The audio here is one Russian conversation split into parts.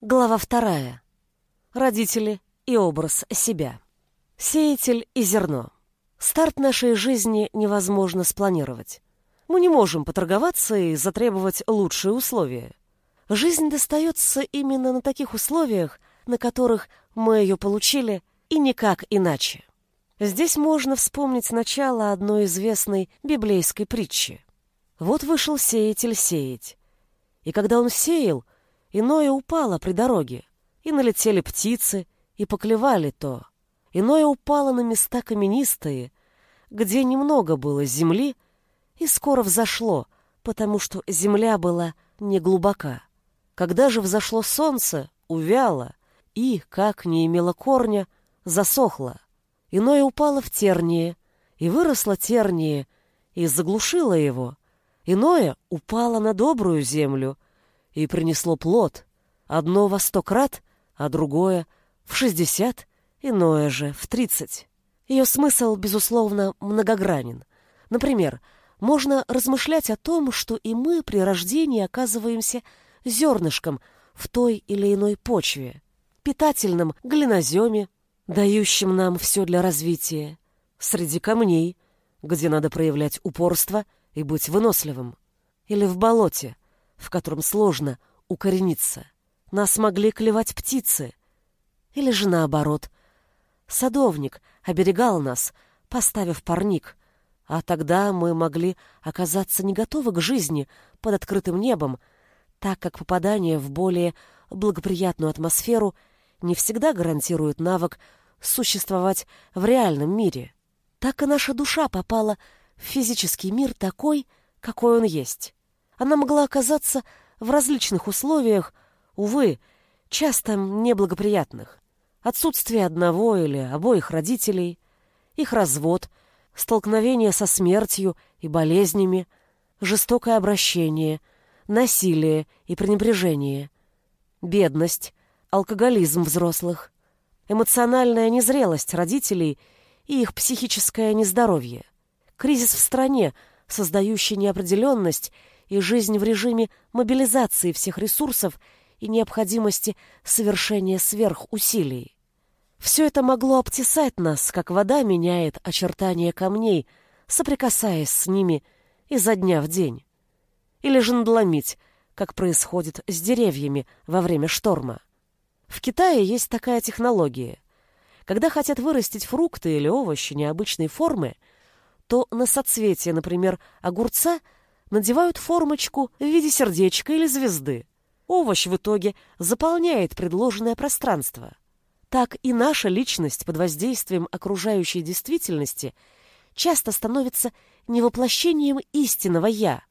Глава вторая. Родители и образ себя. Сеятель и зерно. Старт нашей жизни невозможно спланировать. Мы не можем поторговаться и затребовать лучшие условия. Жизнь достается именно на таких условиях, на которых мы ее получили, и никак иначе. Здесь можно вспомнить начало одной известной библейской притчи. Вот вышел сеятель сеять. И когда он сеял, Иное упало при дороге, и налетели птицы, и поклевали то. Иное упало на места каменистые, где немного было земли, и скоро взошло, потому что земля была неглубока. Когда же взошло солнце, увяло, и, как не имело корня, засохло. Иное упало в терние, и выросло терние, и заглушило его. Иное упало на добрую землю — и принесло плод, одно во сто крат, а другое в шестьдесят, иное же в тридцать. Ее смысл, безусловно, многогранен. Например, можно размышлять о том, что и мы при рождении оказываемся зернышком в той или иной почве, питательном глиноземе, дающем нам все для развития, среди камней, где надо проявлять упорство и быть выносливым, или в болоте, в котором сложно укорениться. Нас могли клевать птицы. Или же наоборот. Садовник оберегал нас, поставив парник, а тогда мы могли оказаться не готовы к жизни под открытым небом, так как попадание в более благоприятную атмосферу не всегда гарантирует навык существовать в реальном мире. Так и наша душа попала в физический мир такой, какой он есть. Она могла оказаться в различных условиях, увы, часто неблагоприятных. Отсутствие одного или обоих родителей, их развод, столкновение со смертью и болезнями, жестокое обращение, насилие и пренебрежение, бедность, алкоголизм взрослых, эмоциональная незрелость родителей и их психическое нездоровье, кризис в стране, создающий неопределенность и жизнь в режиме мобилизации всех ресурсов и необходимости совершения сверхусилий. Все это могло обтесать нас, как вода меняет очертания камней, соприкасаясь с ними изо дня в день. Или же надломить, как происходит с деревьями во время шторма. В Китае есть такая технология. Когда хотят вырастить фрукты или овощи необычной формы, то на соцветие, например, огурца – надевают формочку в виде сердечка или звезды. Овощ в итоге заполняет предложенное пространство. Так и наша личность под воздействием окружающей действительности часто становится не воплощением истинного «я»,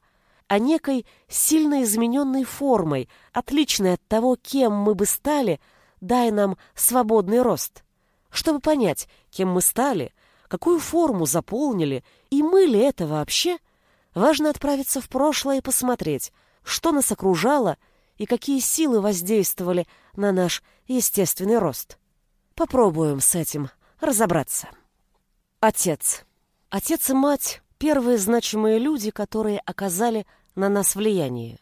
а некой сильно измененной формой, отличной от того, кем мы бы стали, дай нам свободный рост. Чтобы понять, кем мы стали, какую форму заполнили, и мы ли это вообще – Важно отправиться в прошлое и посмотреть, что нас окружало и какие силы воздействовали на наш естественный рост. Попробуем с этим разобраться. Отец. Отец и мать — первые значимые люди, которые оказали на нас влияние.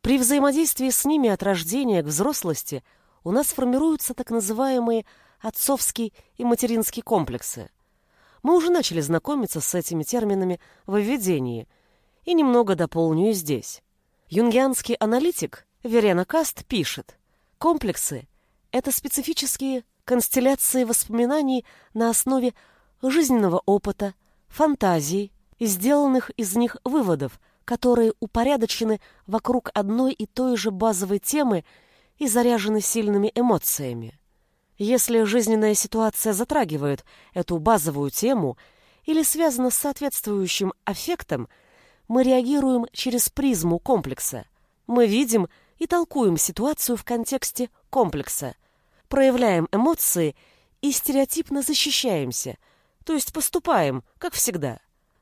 При взаимодействии с ними от рождения к взрослости у нас формируются так называемые отцовский и материнский комплексы. Мы уже начали знакомиться с этими терминами в введении — и немного дополню здесь. Юнгианский аналитик Верена Каст пишет, комплексы — это специфические констелляции воспоминаний на основе жизненного опыта, фантазий и сделанных из них выводов, которые упорядочены вокруг одной и той же базовой темы и заряжены сильными эмоциями. Если жизненная ситуация затрагивает эту базовую тему или связана с соответствующим аффектом – мы реагируем через призму комплекса. Мы видим и толкуем ситуацию в контексте комплекса, проявляем эмоции и стереотипно защищаемся, то есть поступаем, как всегда.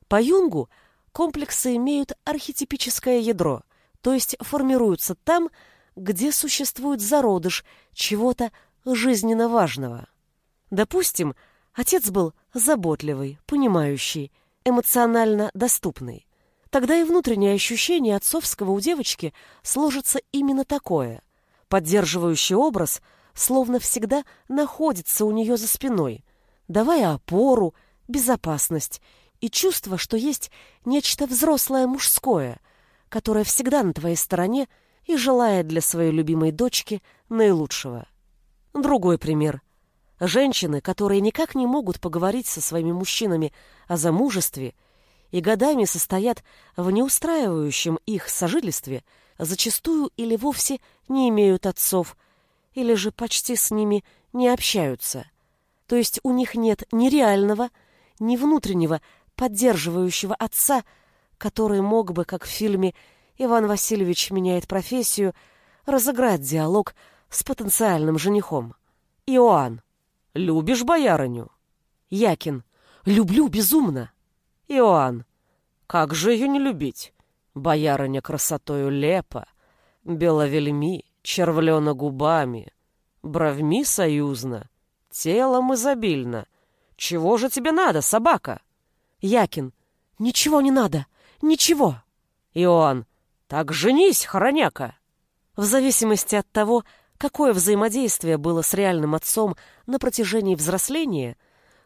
По Юнгу комплексы имеют архетипическое ядро, то есть формируются там, где существует зародыш чего-то жизненно важного. Допустим, отец был заботливый, понимающий, эмоционально доступный. Тогда и внутреннее ощущение отцовского у девочки сложится именно такое. Поддерживающий образ словно всегда находится у нее за спиной, давая опору, безопасность и чувство, что есть нечто взрослое мужское, которое всегда на твоей стороне и желает для своей любимой дочки наилучшего. Другой пример. Женщины, которые никак не могут поговорить со своими мужчинами о замужестве и годами состоят в неустраивающем их сожительстве, зачастую или вовсе не имеют отцов, или же почти с ними не общаются. То есть у них нет ни реального, ни внутреннего поддерживающего отца, который мог бы, как в фильме «Иван Васильевич меняет профессию», разыграть диалог с потенциальным женихом. Иоанн. «Любишь боярыню?» Якин. «Люблю безумно». Иоанн. «Как же ее не любить? Боярыня красотою лепа, беловельми, червлена губами, бровьми союзно, телом изобильно. Чего же тебе надо, собака?» Якин. «Ничего не надо, ничего». Иоанн. «Так женись, хороняка!» В зависимости от того, какое взаимодействие было с реальным отцом на протяжении взросления,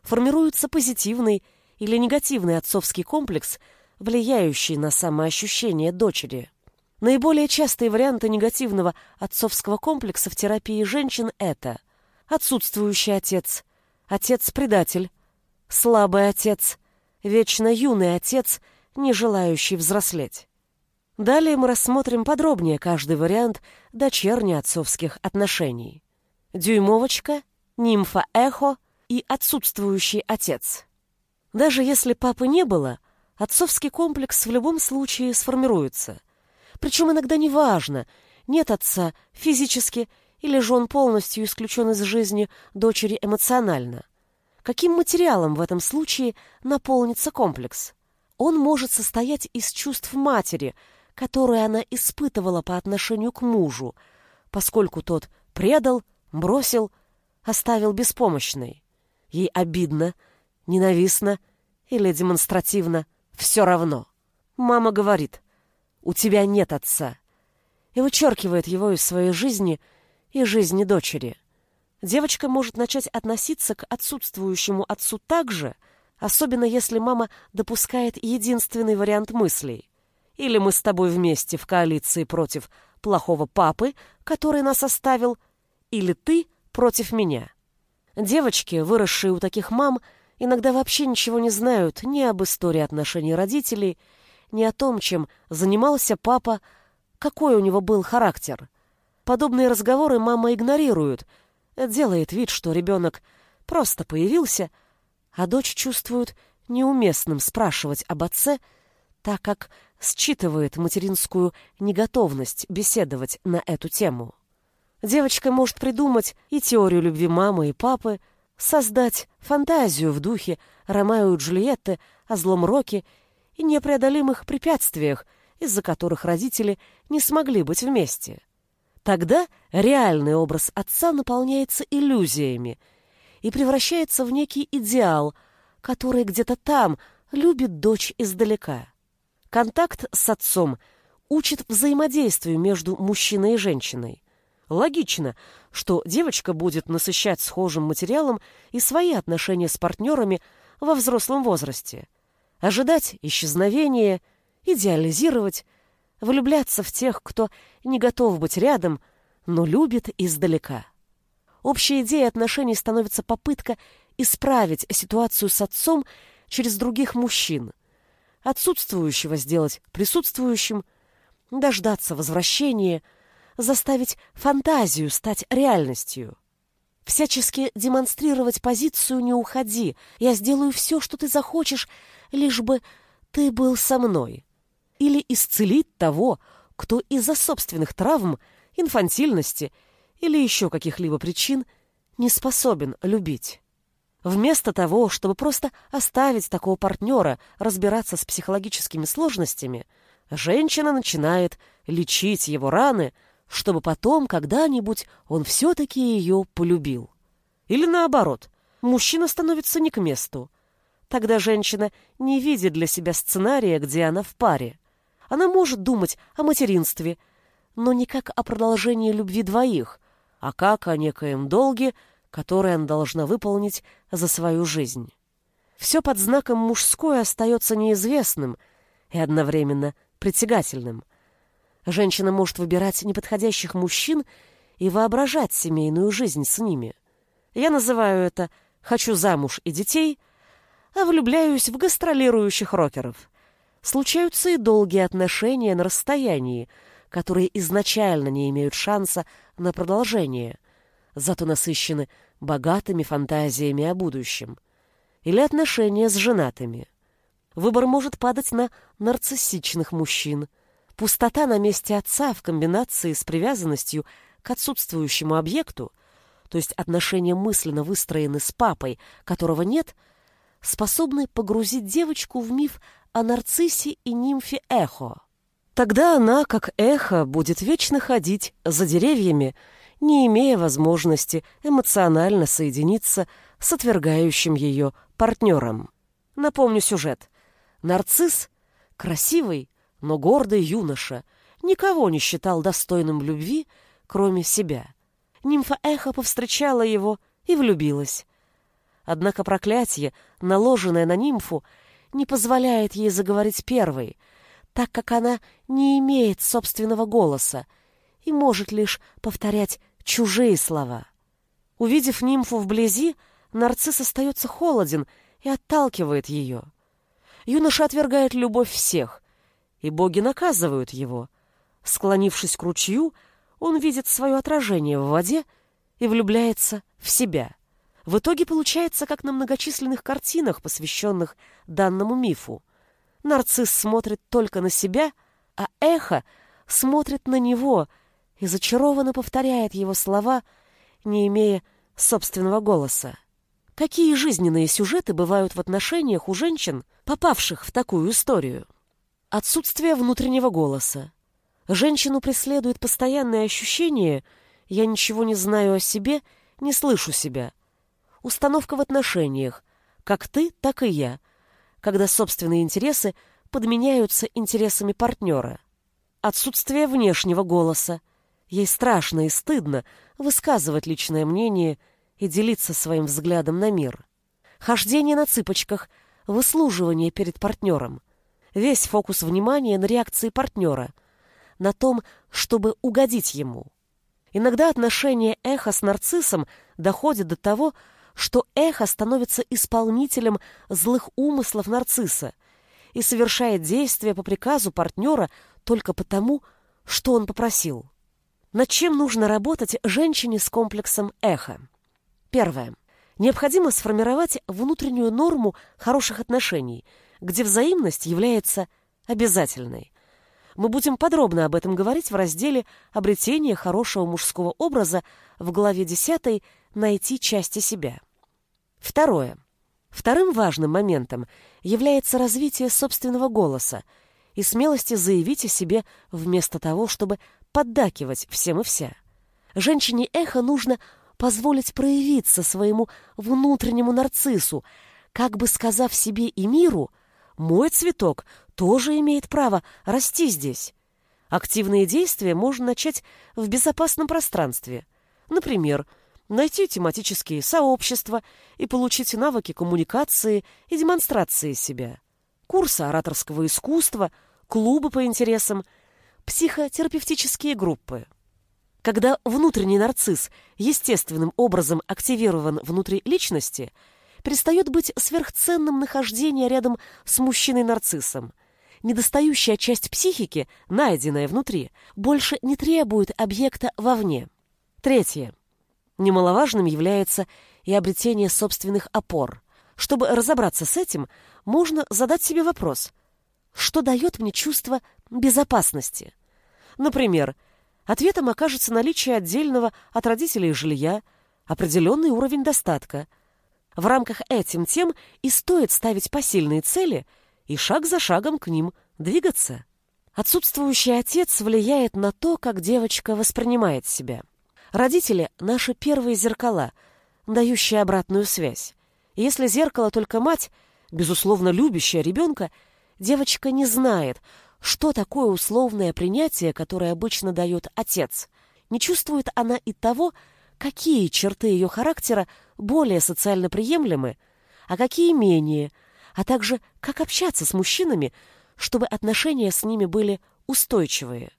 формируется позитивный или негативный отцовский комплекс, влияющий на самоощущение дочери. Наиболее частые варианты негативного отцовского комплекса в терапии женщин – это отсутствующий отец, отец-предатель, слабый отец, вечно юный отец, не желающий взрослеть. Далее мы рассмотрим подробнее каждый вариант дочерне-отцовских отношений. Дюймовочка, нимфа-эхо и отсутствующий отец. Даже если папы не было, отцовский комплекс в любом случае сформируется. Причем иногда неважно, нет отца физически или же он полностью исключен из жизни дочери эмоционально. Каким материалом в этом случае наполнится комплекс? Он может состоять из чувств матери – которую она испытывала по отношению к мужу, поскольку тот предал, бросил, оставил беспомощной. Ей обидно, ненавистно или демонстративно все равно. Мама говорит, у тебя нет отца, и вычеркивает его из своей жизни и жизни дочери. Девочка может начать относиться к отсутствующему отцу так же, особенно если мама допускает единственный вариант мыслей. Или мы с тобой вместе в коалиции против плохого папы, который нас оставил, или ты против меня. Девочки, выросшие у таких мам, иногда вообще ничего не знают ни об истории отношений родителей, ни о том, чем занимался папа, какой у него был характер. Подобные разговоры мама игнорирует, делает вид, что ребенок просто появился, а дочь чувствует неуместным спрашивать об отце, так как считывает материнскую неготовность беседовать на эту тему. Девочка может придумать и теорию любви мамы и папы, создать фантазию в духе Ромео и Джульетты о злом роке и непреодолимых препятствиях, из-за которых родители не смогли быть вместе. Тогда реальный образ отца наполняется иллюзиями и превращается в некий идеал, который где-то там любит дочь издалека. Контакт с отцом учит взаимодействию между мужчиной и женщиной. Логично, что девочка будет насыщать схожим материалом и свои отношения с партнерами во взрослом возрасте. Ожидать исчезновения, идеализировать, влюбляться в тех, кто не готов быть рядом, но любит издалека. Общей идеей отношений становится попытка исправить ситуацию с отцом через других мужчин – отсутствующего сделать присутствующим, дождаться возвращения, заставить фантазию стать реальностью. Всячески демонстрировать позицию «не уходи, я сделаю все, что ты захочешь, лишь бы ты был со мной». Или исцелить того, кто из-за собственных травм, инфантильности или еще каких-либо причин не способен любить. Вместо того, чтобы просто оставить такого партнера разбираться с психологическими сложностями, женщина начинает лечить его раны, чтобы потом когда-нибудь он все-таки ее полюбил. Или наоборот, мужчина становится не к месту. Тогда женщина не видит для себя сценария, где она в паре. Она может думать о материнстве, но не как о продолжении любви двоих, а как о некоем долге, который она должна выполнить за свою жизнь. Все под знаком мужской остается неизвестным и одновременно притягательным. Женщина может выбирать неподходящих мужчин и воображать семейную жизнь с ними. Я называю это «хочу замуж и детей», а влюбляюсь в гастролирующих рокеров. Случаются и долгие отношения на расстоянии, которые изначально не имеют шанса на продолжение, зато насыщены богатыми фантазиями о будущем. Или отношения с женатыми. Выбор может падать на нарциссичных мужчин. Пустота на месте отца в комбинации с привязанностью к отсутствующему объекту, то есть отношения мысленно выстроены с папой, которого нет – способны погрузить девочку в миф о нарциссе и нимфе Эхо. Тогда она, как эхо, будет вечно ходить за деревьями, не имея возможности эмоционально соединиться с отвергающим ее партнером. Напомню сюжет. Нарцисс — красивый, но гордый юноша, никого не считал достойным любви, кроме себя. Нимфа Эхо повстречала его и влюбилась. Однако проклятие, наложенное на нимфу, не позволяет ей заговорить первой, так как она не имеет собственного голоса и может лишь повторять чужие слова. Увидев нимфу вблизи, нарцисс остается холоден и отталкивает ее. Юноша отвергает любовь всех, и боги наказывают его. Склонившись к ручью, он видит свое отражение в воде и влюбляется в себя. В итоге получается, как на многочисленных картинах, посвященных данному мифу. Нарцисс смотрит только на себя, а эхо смотрит на него и зачарованно повторяет его слова, не имея собственного голоса. Какие жизненные сюжеты бывают в отношениях у женщин, попавших в такую историю? Отсутствие внутреннего голоса. Женщину преследует постоянное ощущение «я ничего не знаю о себе, не слышу себя», установка в отношениях, как ты, так и я, когда собственные интересы подменяются интересами партнера. Отсутствие внешнего голоса. Ей страшно и стыдно высказывать личное мнение и делиться своим взглядом на мир. Хождение на цыпочках, выслуживание перед партнером. Весь фокус внимания на реакции партнера, на том, чтобы угодить ему. Иногда отношение эхо с нарциссом доходит до того, что эхо становится исполнителем злых умыслов нарцисса и совершает действия по приказу партнера только потому, что он попросил. Над чем нужно работать женщине с комплексом эхо? Первое. Необходимо сформировать внутреннюю норму хороших отношений, где взаимность является обязательной. Мы будем подробно об этом говорить в разделе «Обретение хорошего мужского образа» в главе 10 «Найти части себя». Второе. Вторым важным моментом является развитие собственного голоса и смелости заявить о себе вместо того, чтобы поддакивать всем и вся. Женщине эхо нужно позволить проявиться своему внутреннему нарциссу, как бы сказав себе и миру, мой цветок тоже имеет право расти здесь. Активные действия можно начать в безопасном пространстве. Например, найти тематические сообщества и получить навыки коммуникации и демонстрации себя. Курсы ораторского искусства, клубы по интересам, психотерапевтические группы. Когда внутренний нарцисс естественным образом активирован внутри личности, перестает быть сверхценным нахождение рядом с мужчиной-нарциссом. Недостающая часть психики, найденная внутри, больше не требует объекта вовне. Третье. Немаловажным является и обретение собственных опор. Чтобы разобраться с этим, можно задать себе вопрос, что дает мне чувство безопасности? Например, ответом окажется наличие отдельного от родителей жилья, определенный уровень достатка. В рамках этим тем и стоит ставить посильные цели и шаг за шагом к ним двигаться. Отсутствующий отец влияет на то, как девочка воспринимает себя. Родители — наши первые зеркала, дающие обратную связь. Если зеркало только мать, безусловно любящая ребенка, девочка не знает, что такое условное принятие, которое обычно дает отец. Не чувствует она и того, какие черты ее характера более социально приемлемы, а какие менее, а также как общаться с мужчинами, чтобы отношения с ними были устойчивые.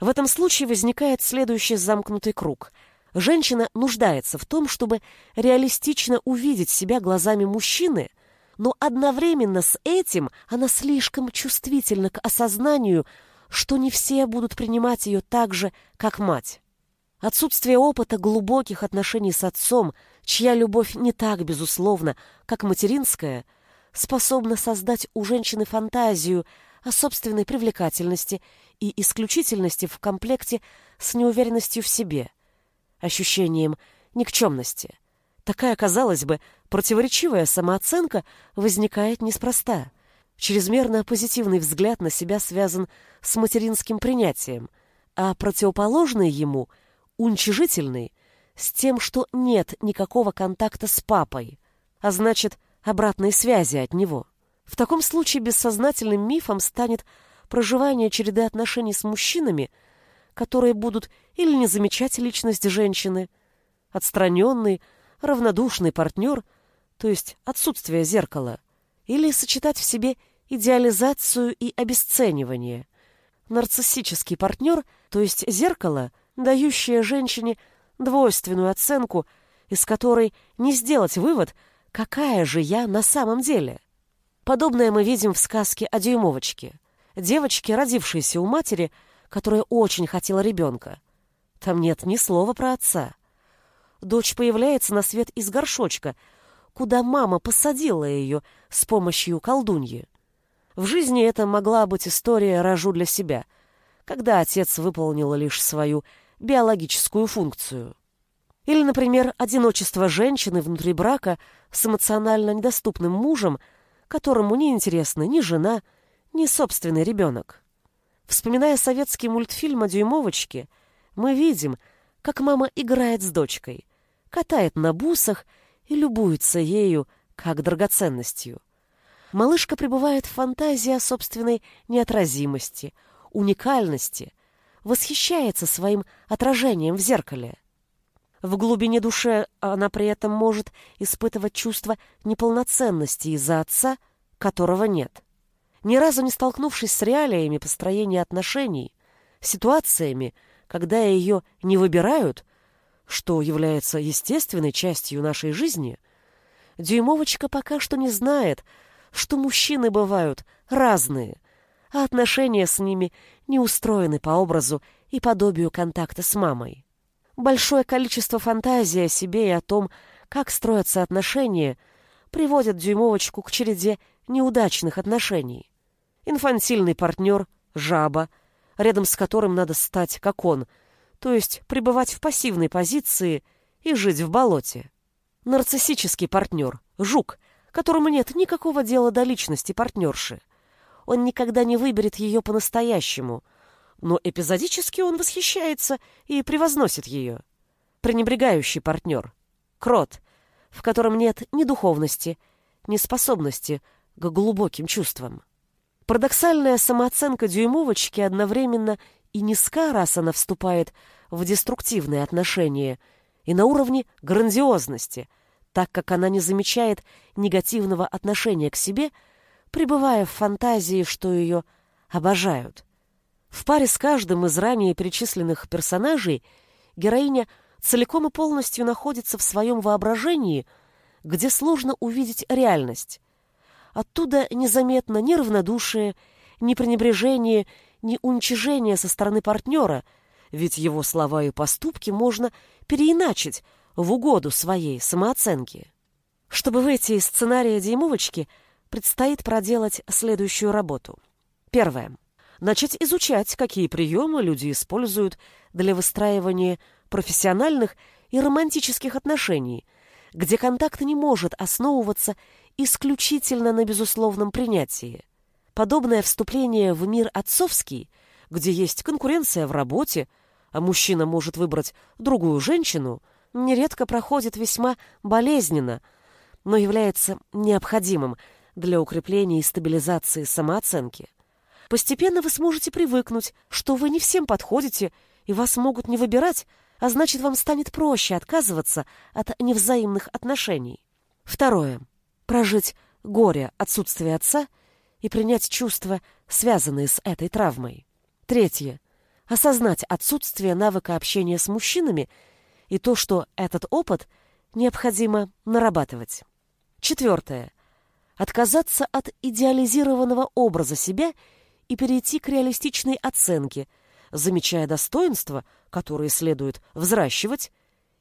В этом случае возникает следующий замкнутый круг. Женщина нуждается в том, чтобы реалистично увидеть себя глазами мужчины, но одновременно с этим она слишком чувствительна к осознанию, что не все будут принимать ее так же, как мать. Отсутствие опыта глубоких отношений с отцом, чья любовь не так безусловна, как материнская, способна создать у женщины фантазию о собственной привлекательности и исключительности в комплекте с неуверенностью в себе, ощущением никчемности. Такая, казалось бы, противоречивая самооценка возникает неспроста. Чрезмерно позитивный взгляд на себя связан с материнским принятием, а противоположный ему, уничижительный, с тем, что нет никакого контакта с папой, а значит, обратной связи от него. В таком случае бессознательным мифом станет проживание череды отношений с мужчинами, которые будут или не замечать личность женщины, отстраненный, равнодушный партнер, то есть отсутствие зеркала, или сочетать в себе идеализацию и обесценивание. Нарциссический партнер, то есть зеркало, дающее женщине двойственную оценку, из которой не сделать вывод, какая же я на самом деле. Подобное мы видим в сказке о дюймовочке. Девочке, родившейся у матери, которая очень хотела ребенка. Там нет ни слова про отца. Дочь появляется на свет из горшочка, куда мама посадила ее с помощью колдуньи. В жизни это могла быть история «рожу для себя», когда отец выполнил лишь свою биологическую функцию. Или, например, одиночество женщины внутри брака с эмоционально недоступным мужем – которому не интересны ни жена, ни собственный ребенок. Вспоминая советский мультфильм о дюймовочке, мы видим, как мама играет с дочкой, катает на бусах и любуется ею как драгоценностью. Малышка пребывает в фантазии о собственной неотразимости, уникальности, восхищается своим отражением в зеркале. В глубине души она при этом может испытывать чувство неполноценности из-за отца, которого нет. Ни разу не столкнувшись с реалиями построения отношений, ситуациями, когда ее не выбирают, что является естественной частью нашей жизни, Дюймовочка пока что не знает, что мужчины бывают разные, а отношения с ними не устроены по образу и подобию контакта с мамой. Большое количество фантазии о себе и о том, как строятся отношения, приводит дюймовочку к череде неудачных отношений. Инфантильный партнер — жаба, рядом с которым надо стать, как он, то есть пребывать в пассивной позиции и жить в болоте. Нарциссический партнер — жук, которому нет никакого дела до личности партнерши. Он никогда не выберет ее по-настоящему — но эпизодически он восхищается и превозносит ее. Пренебрегающий партнер. Крот, в котором нет ни духовности, ни способности к глубоким чувствам. Парадоксальная самооценка дюймовочки одновременно и низка, раз она вступает в деструктивные отношения, и на уровне грандиозности, так как она не замечает негативного отношения к себе, пребывая в фантазии, что ее обожают. В паре с каждым из ранее перечисленных персонажей героиня целиком и полностью находится в своем воображении, где сложно увидеть реальность. Оттуда незаметно ни равнодушие, ни пренебрежение, ни уничижение со стороны партнера, ведь его слова и поступки можно переиначить в угоду своей самооценки. Чтобы выйти из сценария Димовочки, предстоит проделать следующую работу. Первое начать изучать, какие приемы люди используют для выстраивания профессиональных и романтических отношений, где контакт не может основываться исключительно на безусловном принятии. Подобное вступление в мир отцовский, где есть конкуренция в работе, а мужчина может выбрать другую женщину, нередко проходит весьма болезненно, но является необходимым для укрепления и стабилизации самооценки. Постепенно вы сможете привыкнуть, что вы не всем подходите, и вас могут не выбирать, а значит, вам станет проще отказываться от невзаимных отношений. Второе. Прожить горе отсутствия отца и принять чувства, связанные с этой травмой. Третье. Осознать отсутствие навыка общения с мужчинами и то, что этот опыт необходимо нарабатывать. Четвертое. Отказаться от идеализированного образа себя и перейти к реалистичной оценке, замечая достоинства, которые следует взращивать,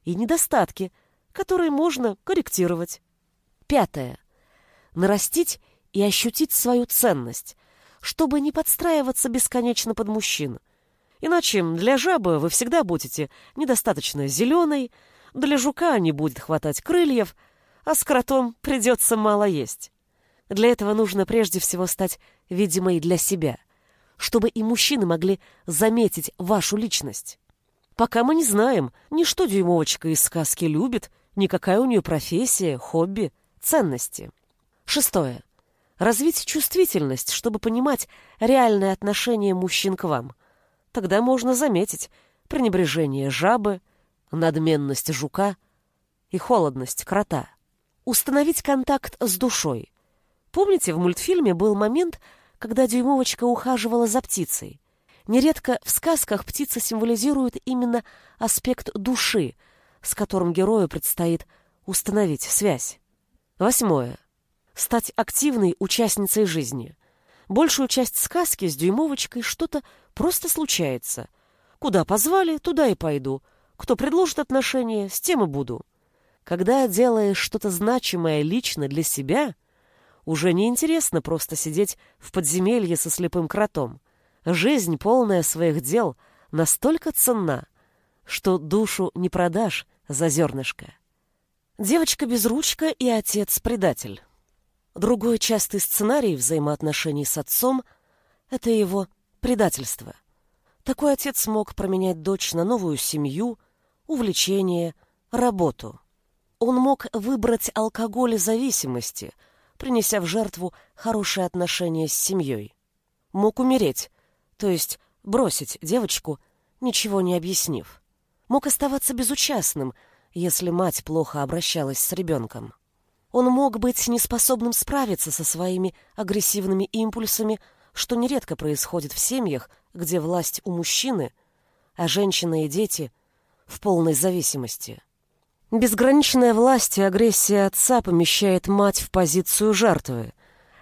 и недостатки, которые можно корректировать. Пятое. Нарастить и ощутить свою ценность, чтобы не подстраиваться бесконечно под мужчин. Иначе для жабы вы всегда будете недостаточно зеленой, для жука не будет хватать крыльев, а с кротом придется мало есть. Для этого нужно прежде всего стать видимой для себя, чтобы и мужчины могли заметить вашу личность. Пока мы не знаем, ни что дюймовочка из сказки любит, ни какая у нее профессия, хобби, ценности. Шестое. Развить чувствительность, чтобы понимать реальное отношение мужчин к вам. Тогда можно заметить пренебрежение жабы, надменность жука и холодность крота. Установить контакт с душой. Помните, в мультфильме был момент, когда дюймовочка ухаживала за птицей? Нередко в сказках птица символизирует именно аспект души, с которым герою предстоит установить связь. Восьмое. Стать активной участницей жизни. Большую часть сказки с дюймовочкой что-то просто случается. Куда позвали, туда и пойду. Кто предложит отношения, с тем и буду. Когда делаешь что-то значимое лично для себя, уже не интересно просто сидеть в подземелье со слепым кротом. Жизнь, полная своих дел, настолько ценна, что душу не продашь за зернышко. Девочка-безручка и отец-предатель. Другой частый сценарий взаимоотношений с отцом — это его предательство. Такой отец мог променять дочь на новую семью, увлечение, работу. Он мог выбрать алкоголь и зависимости, принеся в жертву хорошие отношения с семьей. Мог умереть, то есть бросить девочку, ничего не объяснив. Мог оставаться безучастным, если мать плохо обращалась с ребенком. Он мог быть неспособным справиться со своими агрессивными импульсами, что нередко происходит в семьях, где власть у мужчины, а женщины и дети в полной зависимости. Безграничная власть и агрессия отца помещает мать в позицию жертвы,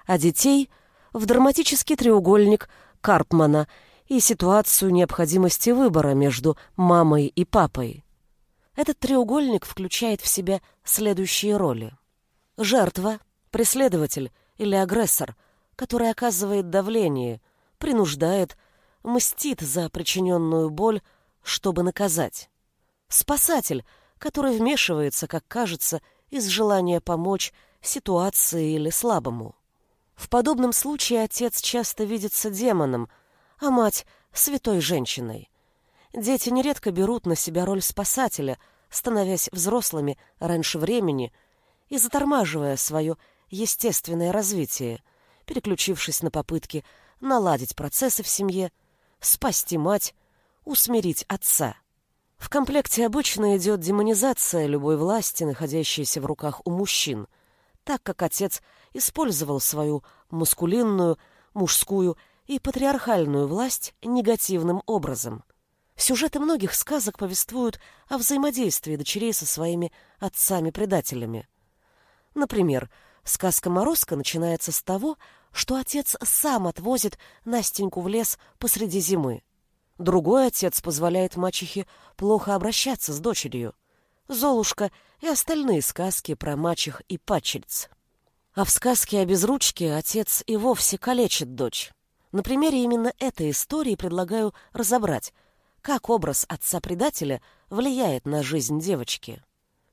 а детей — в драматический треугольник Карпмана и ситуацию необходимости выбора между мамой и папой. Этот треугольник включает в себя следующие роли. Жертва, преследователь или агрессор, который оказывает давление, принуждает, мстит за причиненную боль, чтобы наказать. Спасатель, который вмешивается, как кажется, из желания помочь ситуации или слабому. В подобном случае отец часто видится демоном, а мать — святой женщиной. Дети нередко берут на себя роль спасателя, становясь взрослыми раньше времени и затормаживая свое естественное развитие, переключившись на попытки наладить процессы в семье, спасти мать, усмирить отца. В комплекте обычно идет демонизация любой власти, находящейся в руках у мужчин, так как отец – использовал свою мускулинную, мужскую и патриархальную власть негативным образом. Сюжеты многих сказок повествуют о взаимодействии дочерей со своими отцами-предателями. Например, сказка «Морозко» начинается с того, что отец сам отвозит Настеньку в лес посреди зимы. Другой отец позволяет мачехе плохо обращаться с дочерью. Золушка и остальные сказки про мачех и падчериц. А в сказке о безручке отец и вовсе калечит дочь. На примере именно этой истории предлагаю разобрать, как образ отца-предателя влияет на жизнь девочки.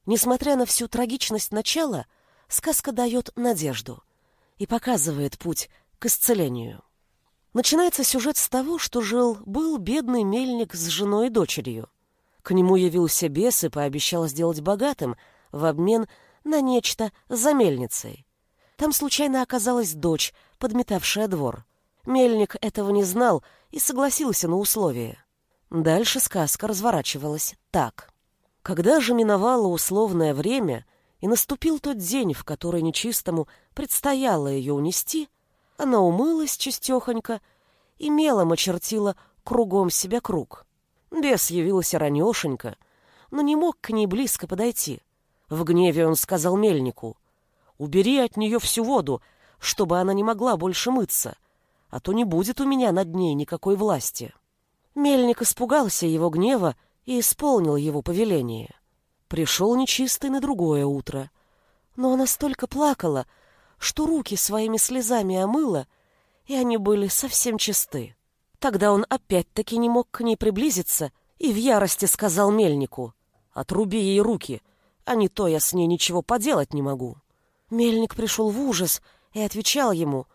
Несмотря на всю трагичность начала, сказка дает надежду и показывает путь к исцелению. Начинается сюжет с того, что жил-был бедный мельник с женой и дочерью. К нему явился бес и пообещал сделать богатым в обмен на нечто за мельницей. Там случайно оказалась дочь, подметавшая двор. Мельник этого не знал и согласился на условия. Дальше сказка разворачивалась так. Когда же миновало условное время и наступил тот день, в который нечистому предстояло ее унести, она умылась чистехонько и мелом очертила кругом себя круг. Бес явился ранешенько, но не мог к ней близко подойти. В гневе он сказал мельнику, «Убери от нее всю воду, чтобы она не могла больше мыться, а то не будет у меня над ней никакой власти». Мельник испугался его гнева и исполнил его повеление. Пришел нечистый на другое утро, но она столько плакала, что руки своими слезами омыла, и они были совсем чисты. Тогда он опять-таки не мог к ней приблизиться и в ярости сказал мельнику, «Отруби ей руки, а не то я с ней ничего поделать не могу». Мельник пришел в ужас и отвечал ему,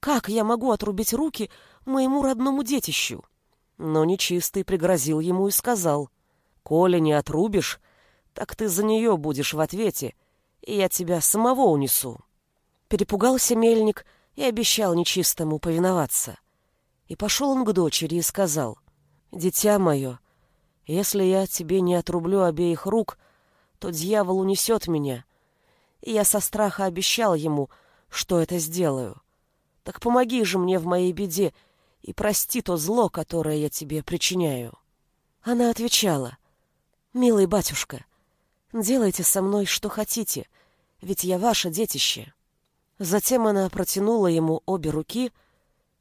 «Как я могу отрубить руки моему родному детищу?» Но нечистый пригрозил ему и сказал, «Коли не отрубишь, так ты за нее будешь в ответе, и я тебя самого унесу». Перепугался мельник и обещал нечистому повиноваться. И пошел он к дочери и сказал, «Дитя мое, если я тебе не отрублю обеих рук, то дьявол унесет меня». И я со страха обещал ему, что это сделаю. Так помоги же мне в моей беде и прости то зло, которое я тебе причиняю. Она отвечала, «Милый батюшка, делайте со мной что хотите, ведь я ваше детище». Затем она протянула ему обе руки —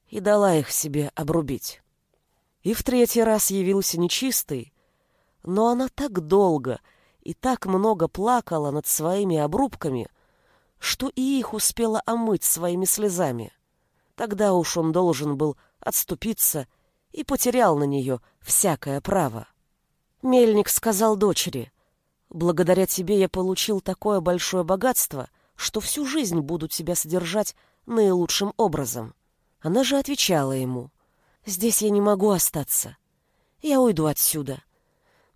и дала их себе обрубить. И в третий раз явился нечистый, но она так долго и так много плакала над своими обрубками, что и их успела омыть своими слезами. Тогда уж он должен был отступиться и потерял на нее всякое право. Мельник сказал дочери, «Благодаря тебе я получил такое большое богатство, что всю жизнь буду тебя содержать наилучшим образом. Она же отвечала ему, «Здесь я не могу остаться. Я уйду отсюда.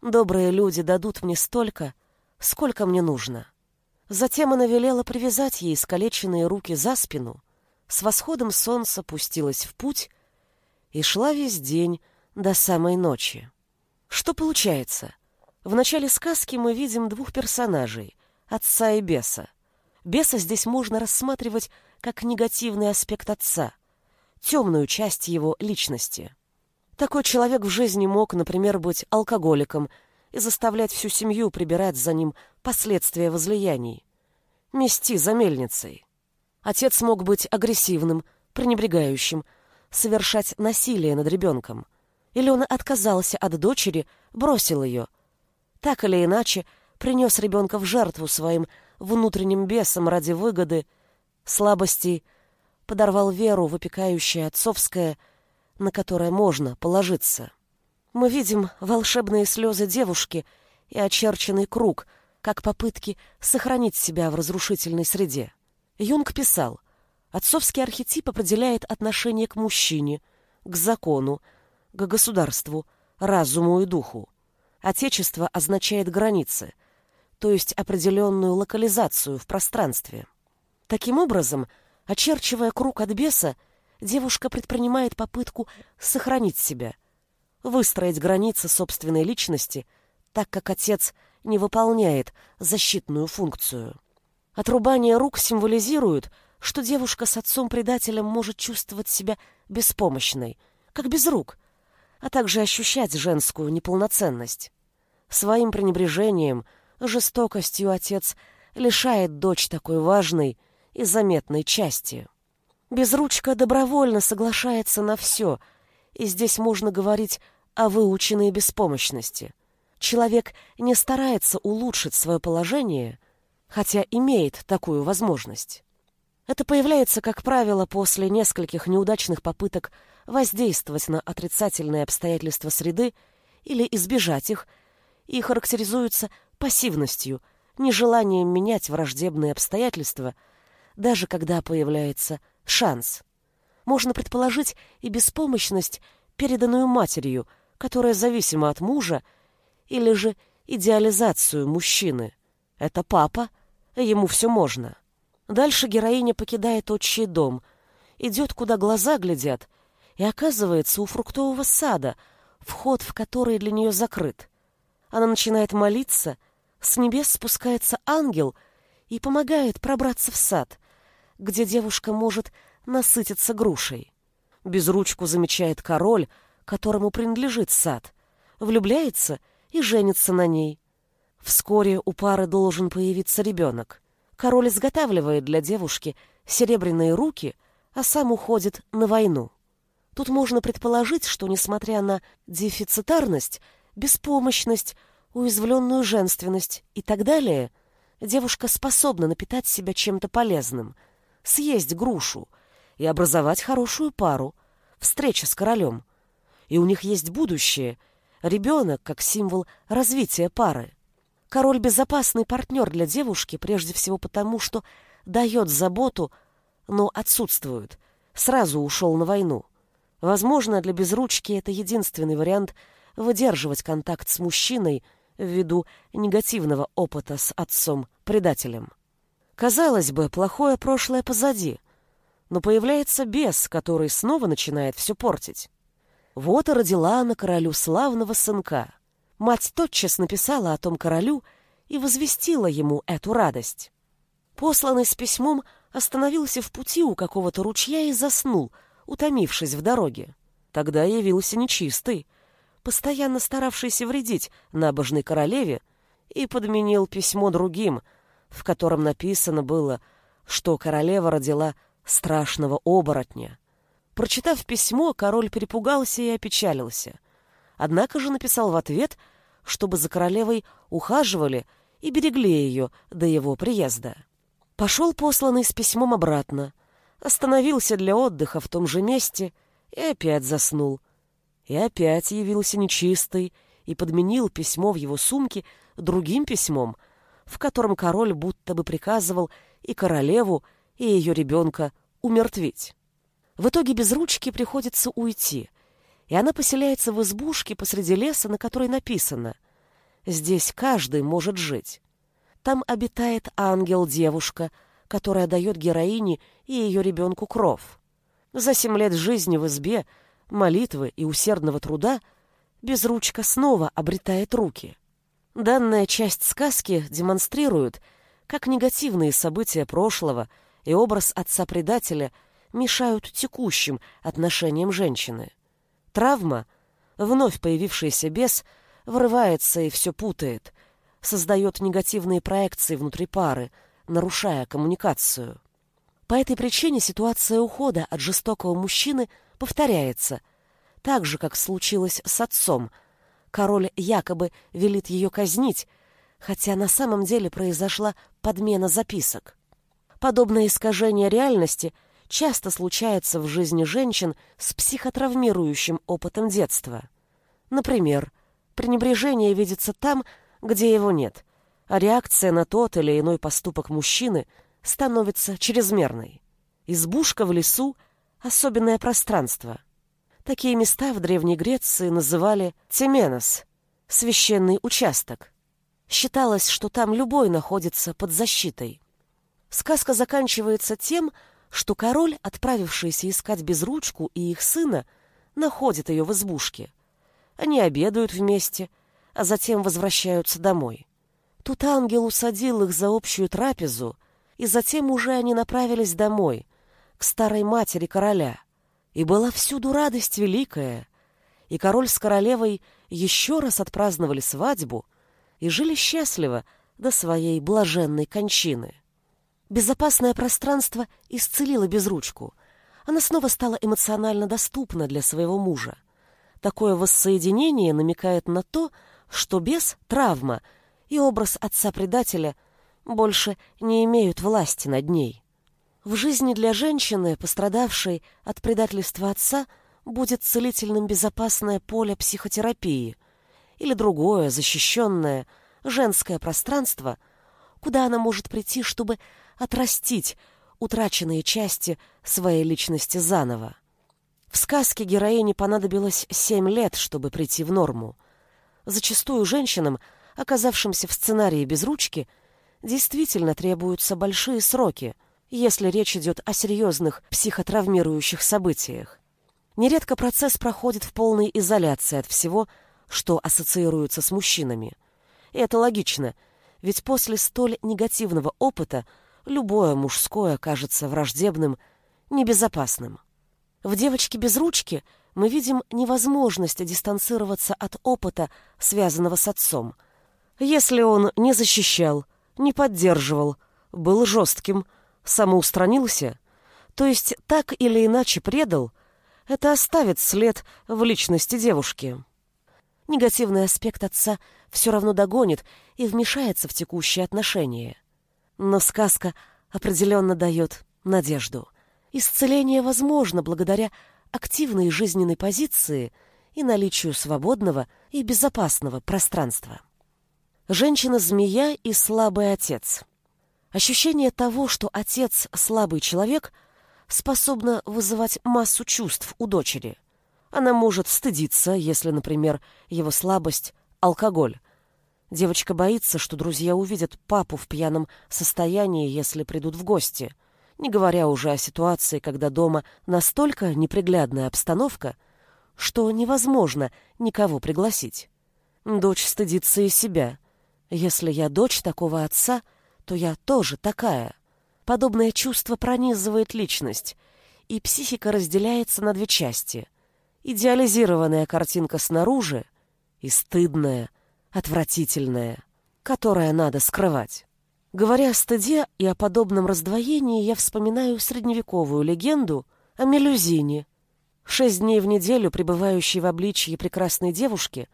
Добрые люди дадут мне столько, сколько мне нужно». Затем она велела привязать ей искалеченные руки за спину, с восходом солнца пустилась в путь и шла весь день до самой ночи. Что получается? В начале сказки мы видим двух персонажей — отца и беса. Беса здесь можно рассматривать как негативный аспект отца, темную часть его личности. Такой человек в жизни мог, например, быть алкоголиком и заставлять всю семью прибирать за ним последствия возлияний. Мести за мельницей. Отец мог быть агрессивным, пренебрегающим, совершать насилие над ребенком. Или он отказался от дочери, бросил ее. Так или иначе, принес ребенка в жертву своим внутренним бесам ради выгоды, слабостей, подорвал веру в опекающее отцовское, на которое можно положиться. Мы видим волшебные слезы девушки и очерченный круг, как попытки сохранить себя в разрушительной среде. Юнг писал, отцовский архетип определяет отношение к мужчине, к закону, к государству, разуму и духу. Отечество означает границы, то есть определенную локализацию в пространстве. Таким образом, Очерчивая круг от беса, девушка предпринимает попытку сохранить себя, выстроить границы собственной личности, так как отец не выполняет защитную функцию. Отрубание рук символизирует, что девушка с отцом-предателем может чувствовать себя беспомощной, как без рук, а также ощущать женскую неполноценность. Своим пренебрежением, жестокостью отец лишает дочь такой важной, и заметной части. Безручка добровольно соглашается на все, и здесь можно говорить о выученной беспомощности. Человек не старается улучшить свое положение, хотя имеет такую возможность. Это появляется, как правило, после нескольких неудачных попыток воздействовать на отрицательные обстоятельства среды или избежать их, и характеризуется пассивностью, нежеланием менять враждебные обстоятельства – даже когда появляется шанс. Можно предположить и беспомощность, переданную матерью, которая зависима от мужа, или же идеализацию мужчины. Это папа, ему все можно. Дальше героиня покидает отчий дом, идет, куда глаза глядят, и оказывается у фруктового сада, вход в который для нее закрыт. Она начинает молиться, с небес спускается ангел и помогает пробраться в сад, где девушка может насытиться грушей. Безручку замечает король, которому принадлежит сад, влюбляется и женится на ней. Вскоре у пары должен появиться ребенок. Король изготавливает для девушки серебряные руки, а сам уходит на войну. Тут можно предположить, что, несмотря на дефицитарность, беспомощность, уязвленную женственность и так далее, девушка способна напитать себя чем-то полезным, съесть грушу и образовать хорошую пару, встреча с королем. И у них есть будущее, ребенок как символ развития пары. Король — безопасный партнер для девушки, прежде всего потому, что дает заботу, но отсутствует, сразу ушел на войну. Возможно, для безручки это единственный вариант выдерживать контакт с мужчиной ввиду негативного опыта с отцом-предателем. Казалось бы, плохое прошлое позади, но появляется бес, который снова начинает все портить. Вот и родила она королю славного сынка. Мать тотчас написала о том королю и возвестила ему эту радость. Посланный с письмом остановился в пути у какого-то ручья и заснул — утомившись в дороге. Тогда явился нечистый, постоянно старавшийся вредить набожной королеве, и подменил письмо другим, в котором написано было, что королева родила страшного оборотня. Прочитав письмо, король перепугался и опечалился. Однако же написал в ответ, чтобы за королевой ухаживали и берегли ее до его приезда. Пошел посланный с письмом обратно, остановился для отдыха в том же месте и опять заснул. И опять явился нечистый и подменил письмо в его сумке другим письмом, в котором король будто бы приказывал и королеву, и ее ребенка умертвить. В итоге без ручки приходится уйти, и она поселяется в избушке посреди леса, на которой написано «Здесь каждый может жить». Там обитает ангел-девушка — которая дает героине и ее ребенку кров. За семь лет жизни в избе, молитвы и усердного труда Безручка снова обретает руки. Данная часть сказки демонстрирует, как негативные события прошлого и образ отца-предателя мешают текущим отношениям женщины. Травма, вновь появившаяся бес, врывается и все путает, создает негативные проекции внутри пары, нарушая коммуникацию. По этой причине ситуация ухода от жестокого мужчины повторяется, так же, как случилось с отцом. Король якобы велит ее казнить, хотя на самом деле произошла подмена записок. Подобное искажение реальности часто случается в жизни женщин с психотравмирующим опытом детства. Например, пренебрежение видится там, где его нет – а реакция на тот или иной поступок мужчины становится чрезмерной. Избушка в лесу — особенное пространство. Такие места в Древней Греции называли теменос — священный участок. Считалось, что там любой находится под защитой. Сказка заканчивается тем, что король, отправившийся искать безручку и их сына, находит ее в избушке. Они обедают вместе, а затем возвращаются домой. Тут ангел усадил их за общую трапезу, и затем уже они направились домой, к старой матери короля. И была всюду радость великая, и король с королевой еще раз отпраздновали свадьбу и жили счастливо до своей блаженной кончины. Безопасное пространство исцелило безручку. Она снова стала эмоционально доступна для своего мужа. Такое воссоединение намекает на то, что без травма — и образ отца-предателя больше не имеют власти над ней. В жизни для женщины, пострадавшей от предательства отца, будет целительным безопасное поле психотерапии или другое защищенное женское пространство, куда она может прийти, чтобы отрастить утраченные части своей личности заново. В сказке героине понадобилось семь лет, чтобы прийти в норму. Зачастую женщинам – оказавшимся в сценарии без ручки, действительно требуются большие сроки, если речь идет о серьезных психотравмирующих событиях. Нередко процесс проходит в полной изоляции от всего, что ассоциируется с мужчинами. И это логично, ведь после столь негативного опыта любое мужское кажется враждебным, небезопасным. В девочке без ручки мы видим невозможность дистанцироваться от опыта, связанного с отцом. Если он не защищал, не поддерживал, был жестким, самоустранился, то есть так или иначе предал, это оставит след в личности девушки. Негативный аспект отца все равно догонит и вмешается в текущие отношения. Но сказка определенно дает надежду. Исцеление возможно благодаря активной жизненной позиции и наличию свободного и безопасного пространства. Женщина-змея и слабый отец. Ощущение того, что отец слабый человек, способно вызывать массу чувств у дочери. Она может стыдиться, если, например, его слабость – алкоголь. Девочка боится, что друзья увидят папу в пьяном состоянии, если придут в гости – не говоря уже о ситуации, когда дома настолько неприглядная обстановка, что невозможно никого пригласить. Дочь стыдится и себя. Если я дочь такого отца, то я тоже такая. Подобное чувство пронизывает личность, и психика разделяется на две части. Идеализированная картинка снаружи и стыдная, отвратительная, которая надо скрывать. Говоря о стыде и о подобном раздвоении, я вспоминаю средневековую легенду о Мелюзине, шесть дней в неделю пребывающей в обличье прекрасной девушки,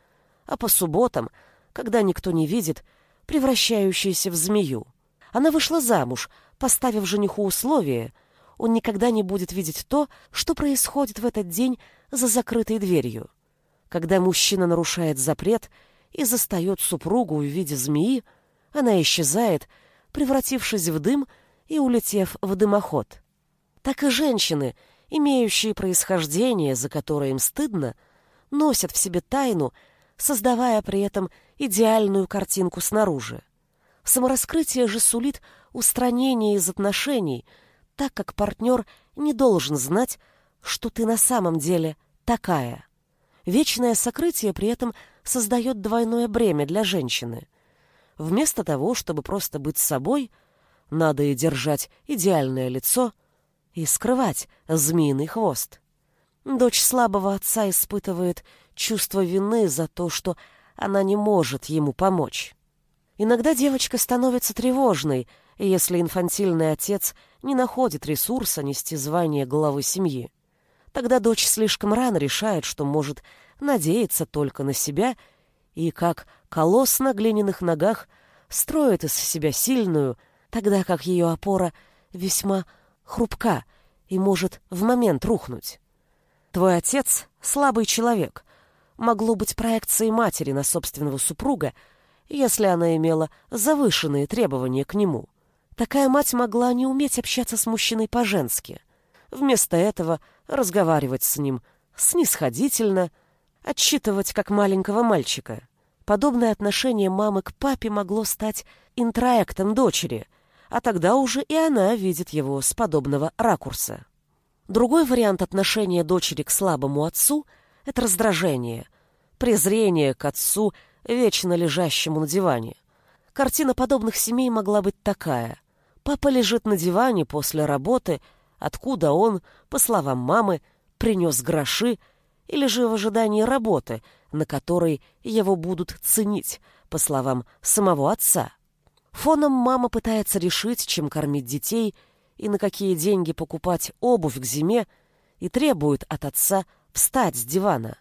а по субботам, когда никто не видит, превращающейся в змею. Она вышла замуж, поставив жениху условие, он никогда не будет видеть то, что происходит в этот день за закрытой дверью. Когда мужчина нарушает запрет и застает супругу в виде змеи, она исчезает, превратившись в дым и улетев в дымоход. Так и женщины, имеющие происхождение, за которое им стыдно, носят в себе тайну, создавая при этом идеальную картинку снаружи. Самораскрытие же сулит устранение из отношений, так как партнер не должен знать, что ты на самом деле такая. Вечное сокрытие при этом создает двойное бремя для женщины. Вместо того, чтобы просто быть собой, надо и держать идеальное лицо и скрывать змеиный хвост. Дочь слабого отца испытывает чувство вины за то, что она не может ему помочь. Иногда девочка становится тревожной, если инфантильный отец не находит ресурса нести звание главы семьи. Тогда дочь слишком рано решает, что может надеяться только на себя и, как колосс на глиняных ногах, строит из себя сильную, тогда как ее опора весьма хрупка и может в момент рухнуть. Твой отец — слабый человек. Могло быть проекцией матери на собственного супруга, если она имела завышенные требования к нему. Такая мать могла не уметь общаться с мужчиной по-женски. Вместо этого разговаривать с ним снисходительно, отчитывать как маленького мальчика. Подобное отношение мамы к папе могло стать интроектом дочери, а тогда уже и она видит его с подобного ракурса. Другой вариант отношения дочери к слабому отцу — это раздражение, презрение к отцу, вечно лежащему на диване. Картина подобных семей могла быть такая. Папа лежит на диване после работы, откуда он, по словам мамы, принес гроши, или же в ожидании работы, на которой его будут ценить, по словам самого отца. Фоном мама пытается решить, чем кормить детей и на какие деньги покупать обувь к зиме, и требует от отца встать с дивана.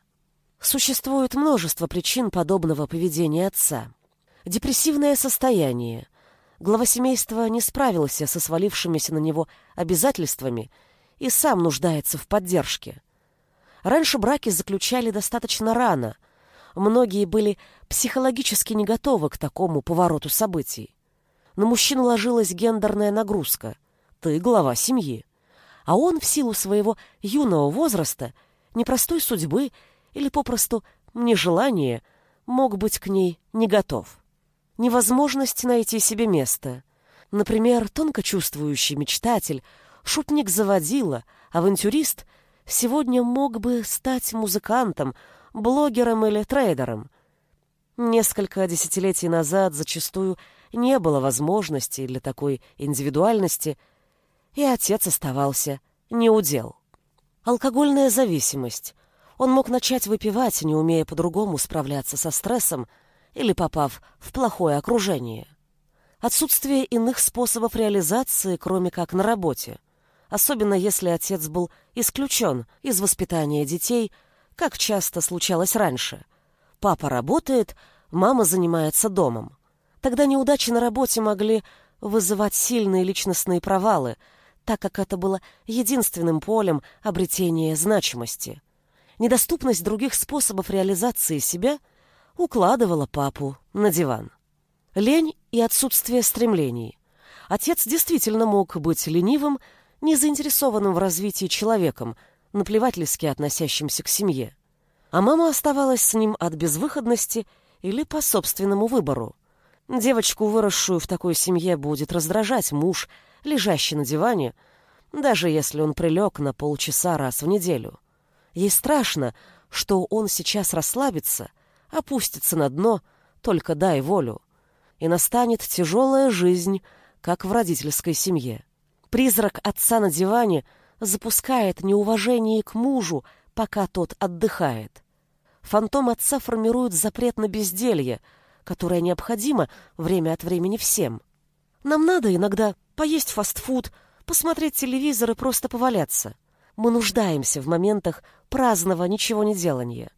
Существует множество причин подобного поведения отца. Депрессивное состояние. Глава семейства не справился со свалившимися на него обязательствами и сам нуждается в поддержке. Раньше браки заключали достаточно рано. Многие были психологически не готовы к такому повороту событий. На мужчину ложилась гендерная нагрузка. Ты глава семьи. А он в силу своего юного возраста, непростой судьбы или попросту нежелания мог быть к ней не готов. Невозможность найти себе место. Например, тонко чувствующий мечтатель, шутник заводила, авантюрист сегодня мог бы стать музыкантом, блогером или трейдером. Несколько десятилетий назад зачастую не было возможности для такой индивидуальности, и отец оставался неудел. Алкогольная зависимость. Он мог начать выпивать, не умея по-другому справляться со стрессом или попав в плохое окружение. Отсутствие иных способов реализации, кроме как на работе. Особенно если отец был исключен из воспитания детей, как часто случалось раньше. Папа работает, мама занимается домом. Тогда неудачи на работе могли вызывать сильные личностные провалы, так как это было единственным полем обретения значимости. Недоступность других способов реализации себя укладывала папу на диван. Лень и отсутствие стремлений. Отец действительно мог быть ленивым, не заинтересованным в развитии человеком, наплевательски относящимся к семье. А мама оставалась с ним от безвыходности или по собственному выбору. Девочку, выросшую в такой семье, будет раздражать муж, лежащий на диване, даже если он прилег на полчаса раз в неделю. Ей страшно, что он сейчас расслабится, опустится на дно, только дай волю и настанет тяжелая жизнь, как в родительской семье. Призрак отца на диване запускает неуважение к мужу, пока тот отдыхает. Фантом отца формирует запрет на безделье, которое необходимо время от времени всем. Нам надо иногда поесть фастфуд, посмотреть телевизор и просто поваляться. Мы нуждаемся в моментах праздного ничего не делания.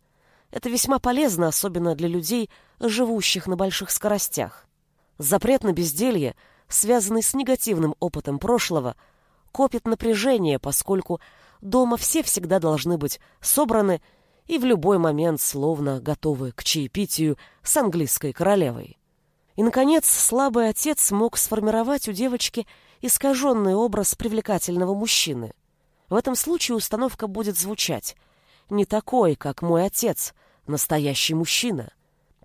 Это весьма полезно, особенно для людей, живущих на больших скоростях. Запрет на безделье, связанный с негативным опытом прошлого, копит напряжение, поскольку дома все всегда должны быть собраны и в любой момент словно готовы к чаепитию с английской королевой. И, наконец, слабый отец смог сформировать у девочки искаженный образ привлекательного мужчины. В этом случае установка будет звучать «не такой, как мой отец, настоящий мужчина».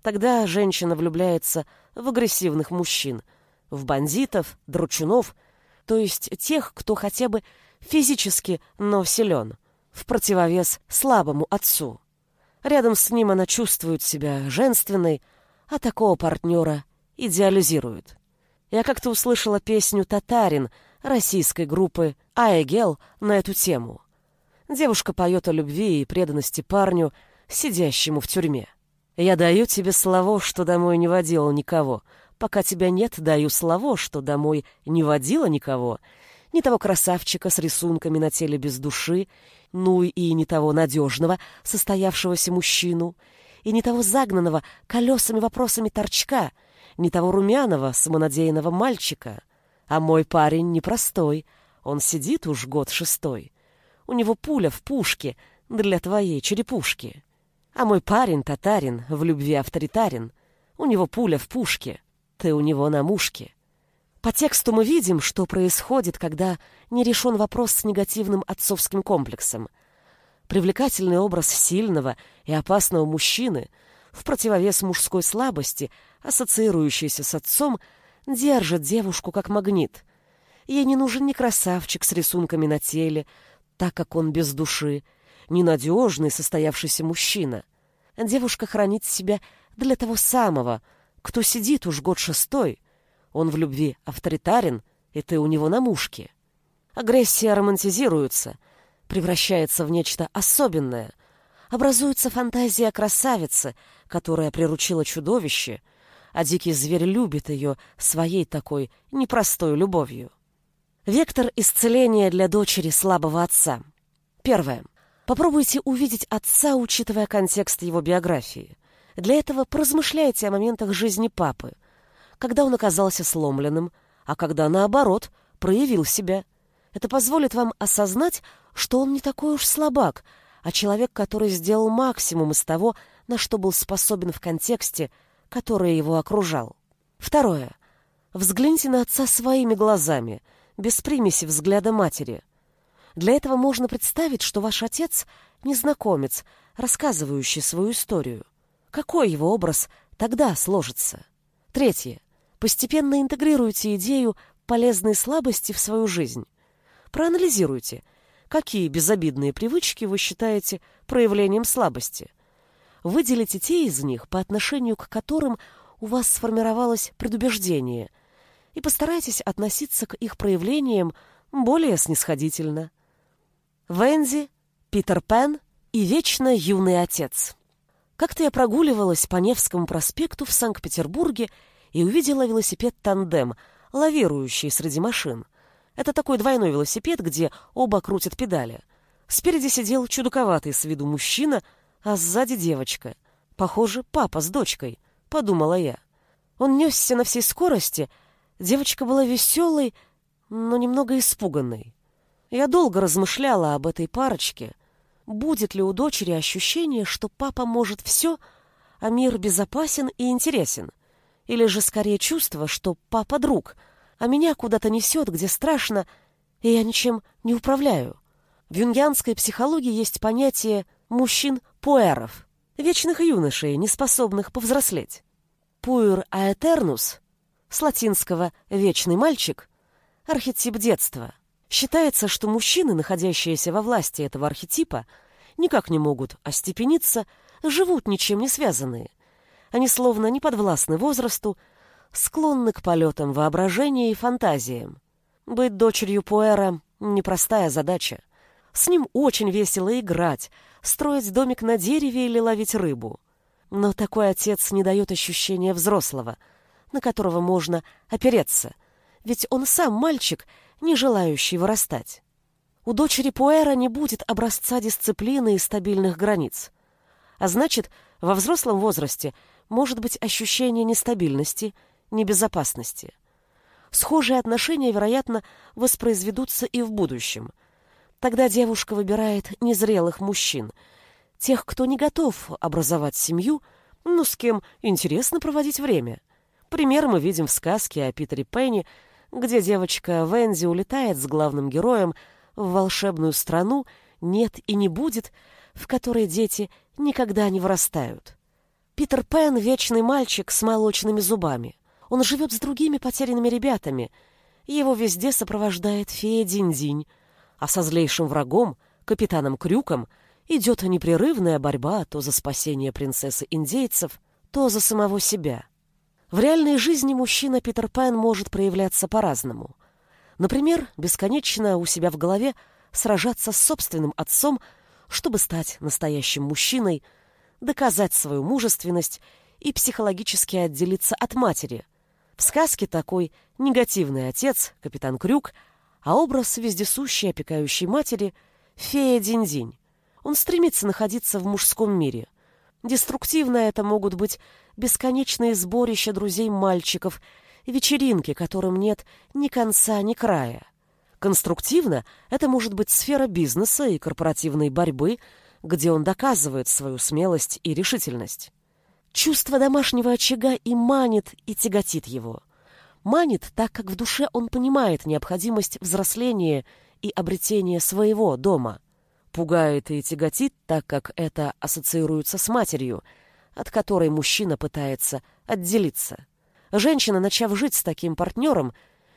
Тогда женщина влюбляется в агрессивных мужчин, в бандитов, дручунов, то есть тех, кто хотя бы физически, но силен, в противовес слабому отцу. Рядом с ним она чувствует себя женственной, а такого партнера идеализирует. Я как-то услышала песню «Татарин» российской группы «Аэгел» на эту тему. Девушка поет о любви и преданности парню, сидящему в тюрьме. Я даю тебе слово, что домой не водила никого. Пока тебя нет, даю слово, что домой не водила никого. Ни того красавчика с рисунками на теле без души, ну и не того надежного, состоявшегося мужчину, и не того загнанного колесами-вопросами торчка, не того румяного, самонадеянного мальчика. А мой парень непростой, он сидит уж год шестой. У него пуля в пушке для твоей черепушки. А мой парень татарин, в любви авторитарен. У него пуля в пушке, ты у него на мушке. По тексту мы видим, что происходит, когда не решен вопрос с негативным отцовским комплексом. Привлекательный образ сильного и опасного мужчины в противовес мужской слабости, ассоциирующейся с отцом, держит девушку как магнит. Ей не нужен ни красавчик с рисунками на теле, так как он без души, ненадежный состоявшийся мужчина. Девушка хранит себя для того самого, кто сидит уж год шестой. Он в любви авторитарен, и ты у него на мушке. Агрессия романтизируется, превращается в нечто особенное. Образуется фантазия красавицы, которая приручила чудовище, а дикий зверь любит ее своей такой непростой любовью. Вектор исцеления для дочери слабого отца. Первое. Попробуйте увидеть отца, учитывая контекст его биографии. Для этого поразмышляйте о моментах жизни папы, когда он оказался сломленным, а когда, наоборот, проявил себя. Это позволит вам осознать, что он не такой уж слабак, а человек, который сделал максимум из того, на что был способен в контексте, который его окружал. Второе. Взгляните на отца своими глазами, без примеси взгляда матери – для этого можно представить, что ваш отец — незнакомец, рассказывающий свою историю. Какой его образ тогда сложится? Третье. Постепенно интегрируйте идею полезной слабости в свою жизнь. Проанализируйте, какие безобидные привычки вы считаете проявлением слабости. Выделите те из них, по отношению к которым у вас сформировалось предубеждение, и постарайтесь относиться к их проявлениям более снисходительно. Венди, Питер Пен и вечно юный отец. Как-то я прогуливалась по Невскому проспекту в Санкт-Петербурге и увидела велосипед-тандем, лавирующий среди машин. Это такой двойной велосипед, где оба крутят педали. Спереди сидел чудаковатый с виду мужчина, а сзади девочка. Похоже, папа с дочкой, подумала я. Он несся на всей скорости. Девочка была веселой, но немного испуганной. Я долго размышляла об этой парочке. Будет ли у дочери ощущение, что папа может все, а мир безопасен и интересен? Или же скорее чувство, что папа друг — а меня куда-то несет, где страшно, и я ничем не управляю. В юнгианской психологии есть понятие мужчин-пуэров, вечных юношей, не способных повзрослеть. Пуэр аэтернус, с латинского «вечный мальчик», архетип детства. Считается, что мужчины, находящиеся во власти этого архетипа, никак не могут остепениться, живут ничем не связанные. Они словно не подвластны возрасту, склонны к полетам воображения и фантазиям. Быть дочерью Пуэра — непростая задача. С ним очень весело играть, строить домик на дереве или ловить рыбу. Но такой отец не дает ощущения взрослого, на которого можно опереться, ведь он сам мальчик, не желающий вырастать. У дочери Пуэра не будет образца дисциплины и стабильных границ. А значит, во взрослом возрасте может быть ощущение нестабильности — небезопасности. Схожие отношения, вероятно, воспроизведутся и в будущем. Тогда девушка выбирает незрелых мужчин, тех, кто не готов образовать семью, но с кем интересно проводить время. Пример мы видим в сказке о Питере Пенни, где девочка Венди улетает с главным героем в волшебную страну «Нет и не будет», в которой дети никогда не вырастают. Питер Пен — вечный мальчик с молочными зубами. Он живет с другими потерянными ребятами. Его везде сопровождает фея Динь-Динь. А со злейшим врагом, капитаном Крюком, идет непрерывная борьба то за спасение принцессы индейцев, то за самого себя. В реальной жизни мужчина Питер Пен может проявляться по-разному. Например, бесконечно у себя в голове сражаться с собственным отцом, чтобы стать настоящим мужчиной, доказать свою мужественность и психологически отделиться от матери, в сказке такой негативный отец, капитан Крюк, а образ вездесущей опекающей матери — фея Динь-Динь. Он стремится находиться в мужском мире. Деструктивно это могут быть бесконечные сборища друзей-мальчиков, вечеринки, которым нет ни конца, ни края. Конструктивно это может быть сфера бизнеса и корпоративной борьбы, где он доказывает свою смелость и решительность. Чувство домашнего очага и манит, и тяготит его. Манит, так как в душе он понимает необходимость взросления и обретения своего дома. Пугает и тяготит, так как это ассоциируется с матерью, от которой мужчина пытается отделиться. Женщина, начав жить с таким партнером,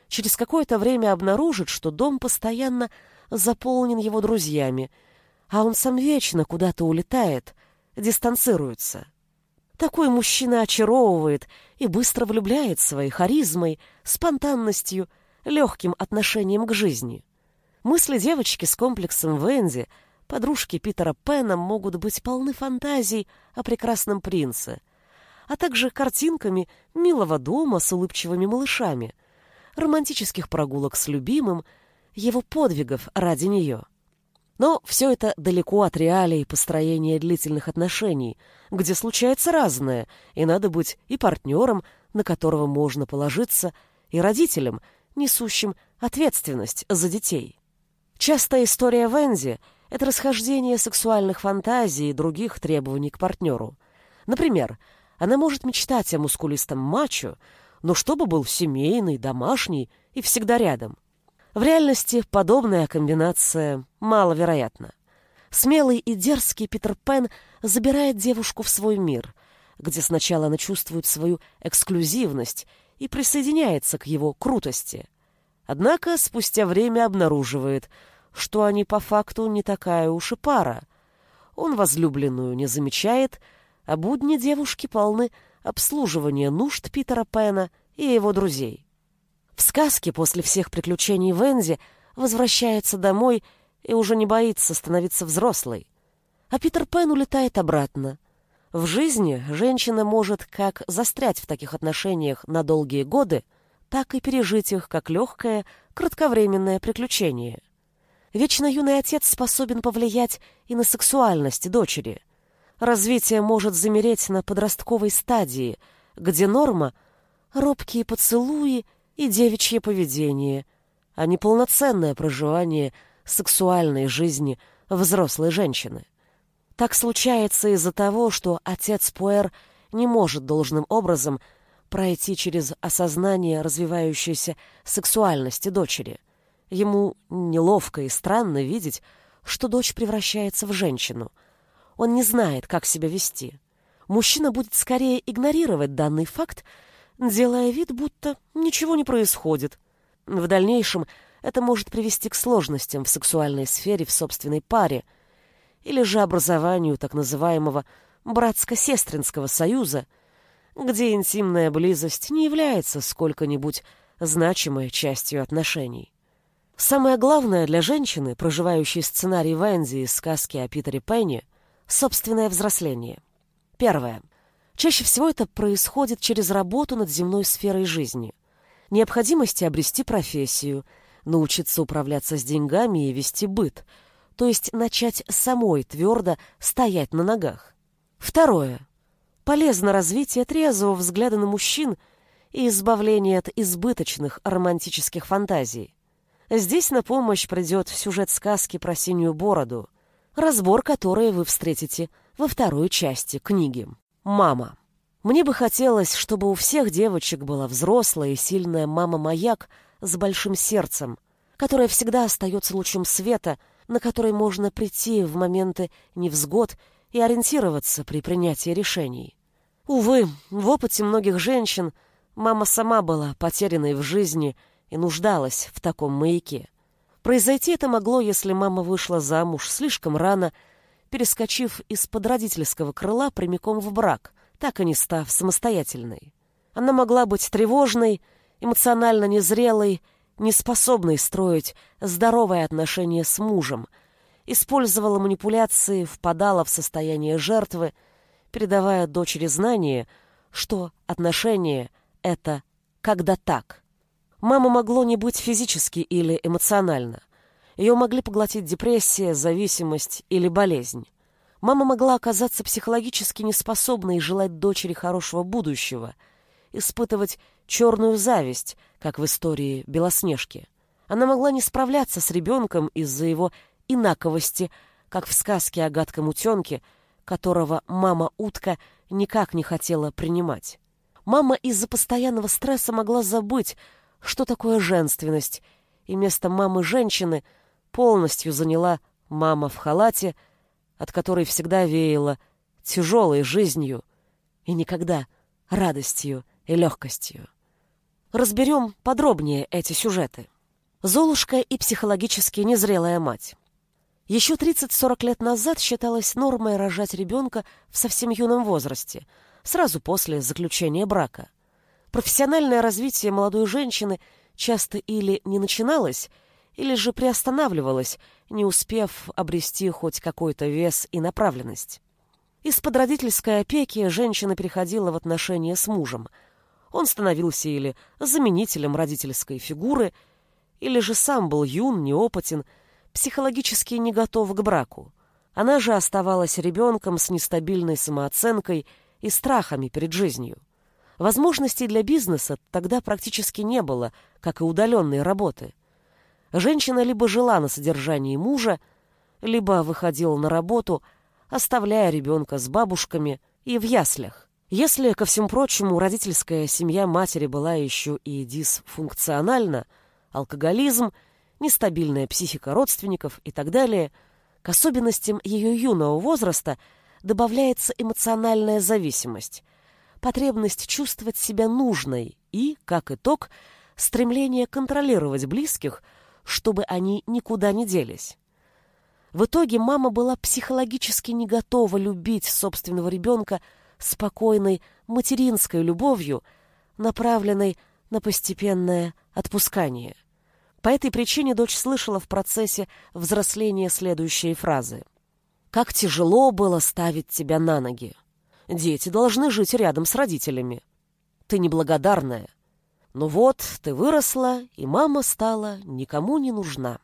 через какое-то время обнаружит, что дом постоянно заполнен его друзьями, а он сам вечно куда-то улетает, дистанцируется. Такой мужчина очаровывает и быстро влюбляет своей харизмой, спонтанностью, легким отношением к жизни. Мысли девочки с комплексом Венди, подружки Питера Пэна, могут быть полны фантазий о прекрасном принце, а также картинками милого дома с улыбчивыми малышами, романтических прогулок с любимым, его подвигов ради нее. Но все это далеко от реалий построения длительных отношений, где случается разное, и надо быть и партнером, на которого можно положиться, и родителем, несущим ответственность за детей. Частая история Венди — это расхождение сексуальных фантазий и других требований к партнеру. Например, она может мечтать о мускулистом мачо, но чтобы был семейный, домашний и всегда рядом — в реальности подобная комбинация маловероятна. Смелый и дерзкий Питер Пен забирает девушку в свой мир, где сначала она чувствует свою эксклюзивность и присоединяется к его крутости. Однако спустя время обнаруживает, что они по факту не такая уж и пара. Он возлюбленную не замечает, а будни девушки полны обслуживания нужд Питера Пэна и его друзей. В сказке после всех приключений Вензи возвращается домой и уже не боится становиться взрослой. А Питер Пен улетает обратно. В жизни женщина может как застрять в таких отношениях на долгие годы, так и пережить их как легкое, кратковременное приключение. Вечно юный отец способен повлиять и на сексуальность дочери. Развитие может замереть на подростковой стадии, где норма — робкие поцелуи и девичье поведение, а не полноценное проживание сексуальной жизни взрослой женщины. Так случается из-за того, что отец Пуэр не может должным образом пройти через осознание развивающейся сексуальности дочери. Ему неловко и странно видеть, что дочь превращается в женщину. Он не знает, как себя вести. Мужчина будет скорее игнорировать данный факт, делая вид, будто ничего не происходит. В дальнейшем это может привести к сложностям в сексуальной сфере в собственной паре – или же образованию так называемого братско-сестринского союза, где интимная близость не является сколько-нибудь значимой частью отношений. Самое главное для женщины, проживающей сценарий Венди из сказки о Питере Пенни, собственное взросление. Первое. Чаще всего это происходит через работу над земной сферой жизни. Необходимости обрести профессию, научиться управляться с деньгами и вести быт – то есть начать самой твердо стоять на ногах. Второе. Полезно развитие трезвого взгляда на мужчин и избавление от избыточных романтических фантазий. Здесь на помощь придет сюжет сказки про синюю бороду, разбор которой вы встретите во второй части книги «Мама». Мне бы хотелось, чтобы у всех девочек была взрослая и сильная мама-маяк с большим сердцем, которая всегда остается лучом света на который можно прийти в моменты невзгод и ориентироваться при принятии решений. Увы, в опыте многих женщин мама сама была потерянной в жизни и нуждалась в таком маяке. Произойти это могло, если мама вышла замуж слишком рано, перескочив из-под родительского крыла прямиком в брак, так и не став самостоятельной. Она могла быть тревожной, эмоционально незрелой неспособной строить здоровые отношения с мужем, использовала манипуляции, впадала в состояние жертвы, передавая дочери знание, что отношения — это когда так. Мама могло не быть физически или эмоционально. Ее могли поглотить депрессия, зависимость или болезнь. Мама могла оказаться психологически неспособной желать дочери хорошего будущего, испытывать черную зависть, как в истории Белоснежки. Она могла не справляться с ребенком из-за его инаковости, как в сказке о гадком утенке, которого мама-утка никак не хотела принимать. Мама из-за постоянного стресса могла забыть, что такое женственность, и место мамы-женщины полностью заняла мама в халате, от которой всегда веяло тяжелой жизнью и никогда радостью и легкостью. Разберем подробнее эти сюжеты. Золушка и психологически незрелая мать. Еще 30-40 лет назад считалось нормой рожать ребенка в совсем юном возрасте, сразу после заключения брака. Профессиональное развитие молодой женщины часто или не начиналось, или же приостанавливалось, не успев обрести хоть какой-то вес и направленность. Из-под родительской опеки женщина переходила в отношения с мужем – он становился или заменителем родительской фигуры, или же сам был юн, неопытен, психологически не готов к браку. Она же оставалась ребенком с нестабильной самооценкой и страхами перед жизнью. Возможностей для бизнеса тогда практически не было, как и удаленной работы. Женщина либо жила на содержании мужа, либо выходила на работу, оставляя ребенка с бабушками и в яслях. Если, ко всему прочему, родительская семья матери была еще и дисфункциональна, алкоголизм, нестабильная психика родственников и так далее, к особенностям ее юного возраста добавляется эмоциональная зависимость, потребность чувствовать себя нужной и, как итог, стремление контролировать близких, чтобы они никуда не делись. В итоге мама была психологически не готова любить собственного ребенка спокойной материнской любовью, направленной на постепенное отпускание. По этой причине дочь слышала в процессе взросления следующие фразы. «Как тяжело было ставить тебя на ноги. Дети должны жить рядом с родителями. Ты неблагодарная. Но вот ты выросла, и мама стала никому не нужна».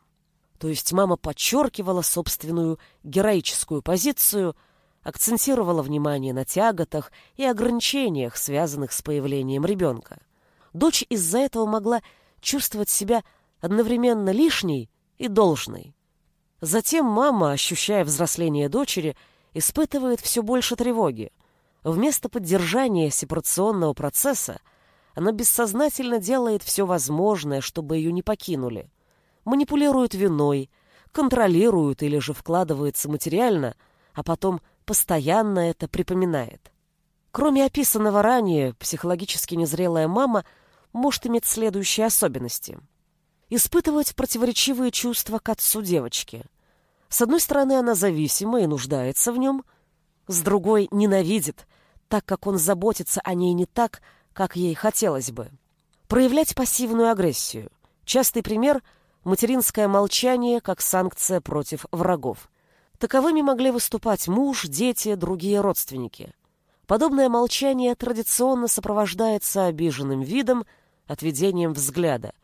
То есть мама подчеркивала собственную героическую позицию, акцентировала внимание на тяготах и ограничениях, связанных с появлением ребенка. Дочь из-за этого могла чувствовать себя одновременно лишней и должной. Затем мама, ощущая взросление дочери, испытывает все больше тревоги. Вместо поддержания сепарационного процесса она бессознательно делает все возможное, чтобы ее не покинули. Манипулирует виной, контролирует или же вкладывается материально, а потом постоянно это припоминает. Кроме описанного ранее, психологически незрелая мама может иметь следующие особенности – испытывать противоречивые чувства к отцу девочки. С одной стороны, она зависима и нуждается в нем, с другой — ненавидит, так как он заботится о ней не так, как ей хотелось бы. Проявлять пассивную агрессию. Частый пример — материнское молчание как санкция против врагов. Таковыми могли выступать муж, дети, другие родственники. Подобное молчание традиционно сопровождается обиженным видом, отведением взгляда —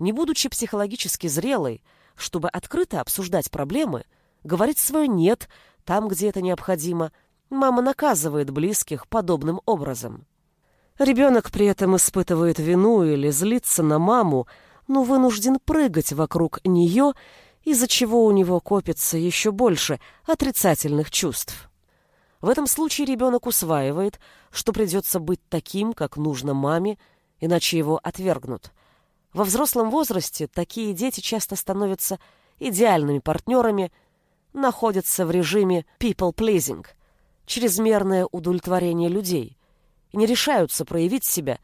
не будучи психологически зрелой, чтобы открыто обсуждать проблемы, говорить свое «нет» там, где это необходимо, мама наказывает близких подобным образом. Ребенок при этом испытывает вину или злится на маму, но вынужден прыгать вокруг нее, из-за чего у него копится еще больше отрицательных чувств. В этом случае ребенок усваивает, что придется быть таким, как нужно маме, иначе его отвергнут. Во взрослом возрасте такие дети часто становятся идеальными партнерами, находятся в режиме people-pleasing, чрезмерное удовлетворение людей, и не решаются проявить себя,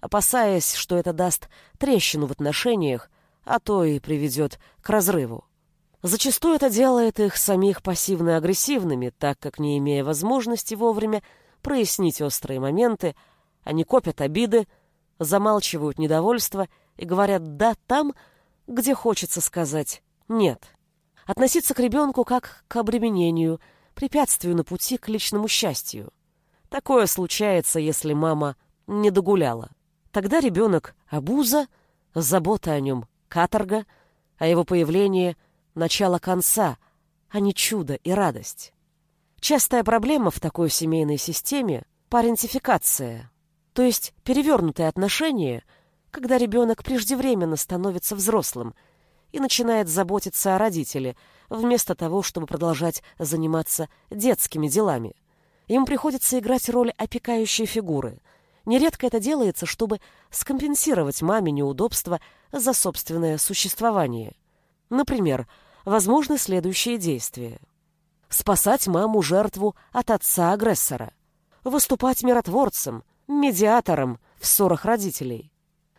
опасаясь, что это даст трещину в отношениях, а то и приведет к разрыву. Зачастую это делает их самих пассивно-агрессивными, так как, не имея возможности вовремя прояснить острые моменты, они копят обиды, замалчивают недовольство и говорят «да» там, где хочется сказать «нет». Относиться к ребенку как к обременению, препятствию на пути к личному счастью. Такое случается, если мама не догуляла. Тогда ребенок — обуза, забота о нем — каторга, а его появление — начало конца, а не чудо и радость. Частая проблема в такой семейной системе — парентификация, то есть перевернутые отношения — когда ребенок преждевременно становится взрослым и начинает заботиться о родителе, вместо того, чтобы продолжать заниматься детскими делами. Ему приходится играть роль опекающей фигуры. Нередко это делается, чтобы скомпенсировать маме неудобства за собственное существование. Например, возможны следующие действия. Спасать маму-жертву от отца-агрессора. Выступать миротворцем, медиатором в ссорах родителей.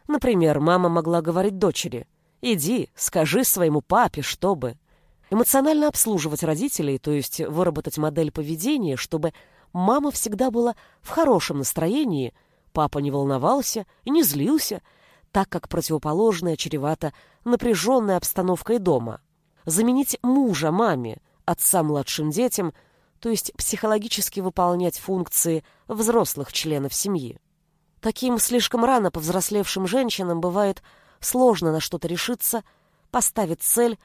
Например, мама могла говорить дочери «Иди, скажи своему папе, чтобы...» Эмоционально обслуживать родителей, то есть выработать модель поведения, чтобы мама всегда была в хорошем настроении, папа не волновался и не злился, так как противоположное чревато напряженной обстановкой дома. Заменить мужа маме, отца младшим детям, то есть психологически выполнять функции взрослых членов семьи. Таким слишком рано повзрослевшим женщинам бывает сложно на что-то решиться, поставить цель,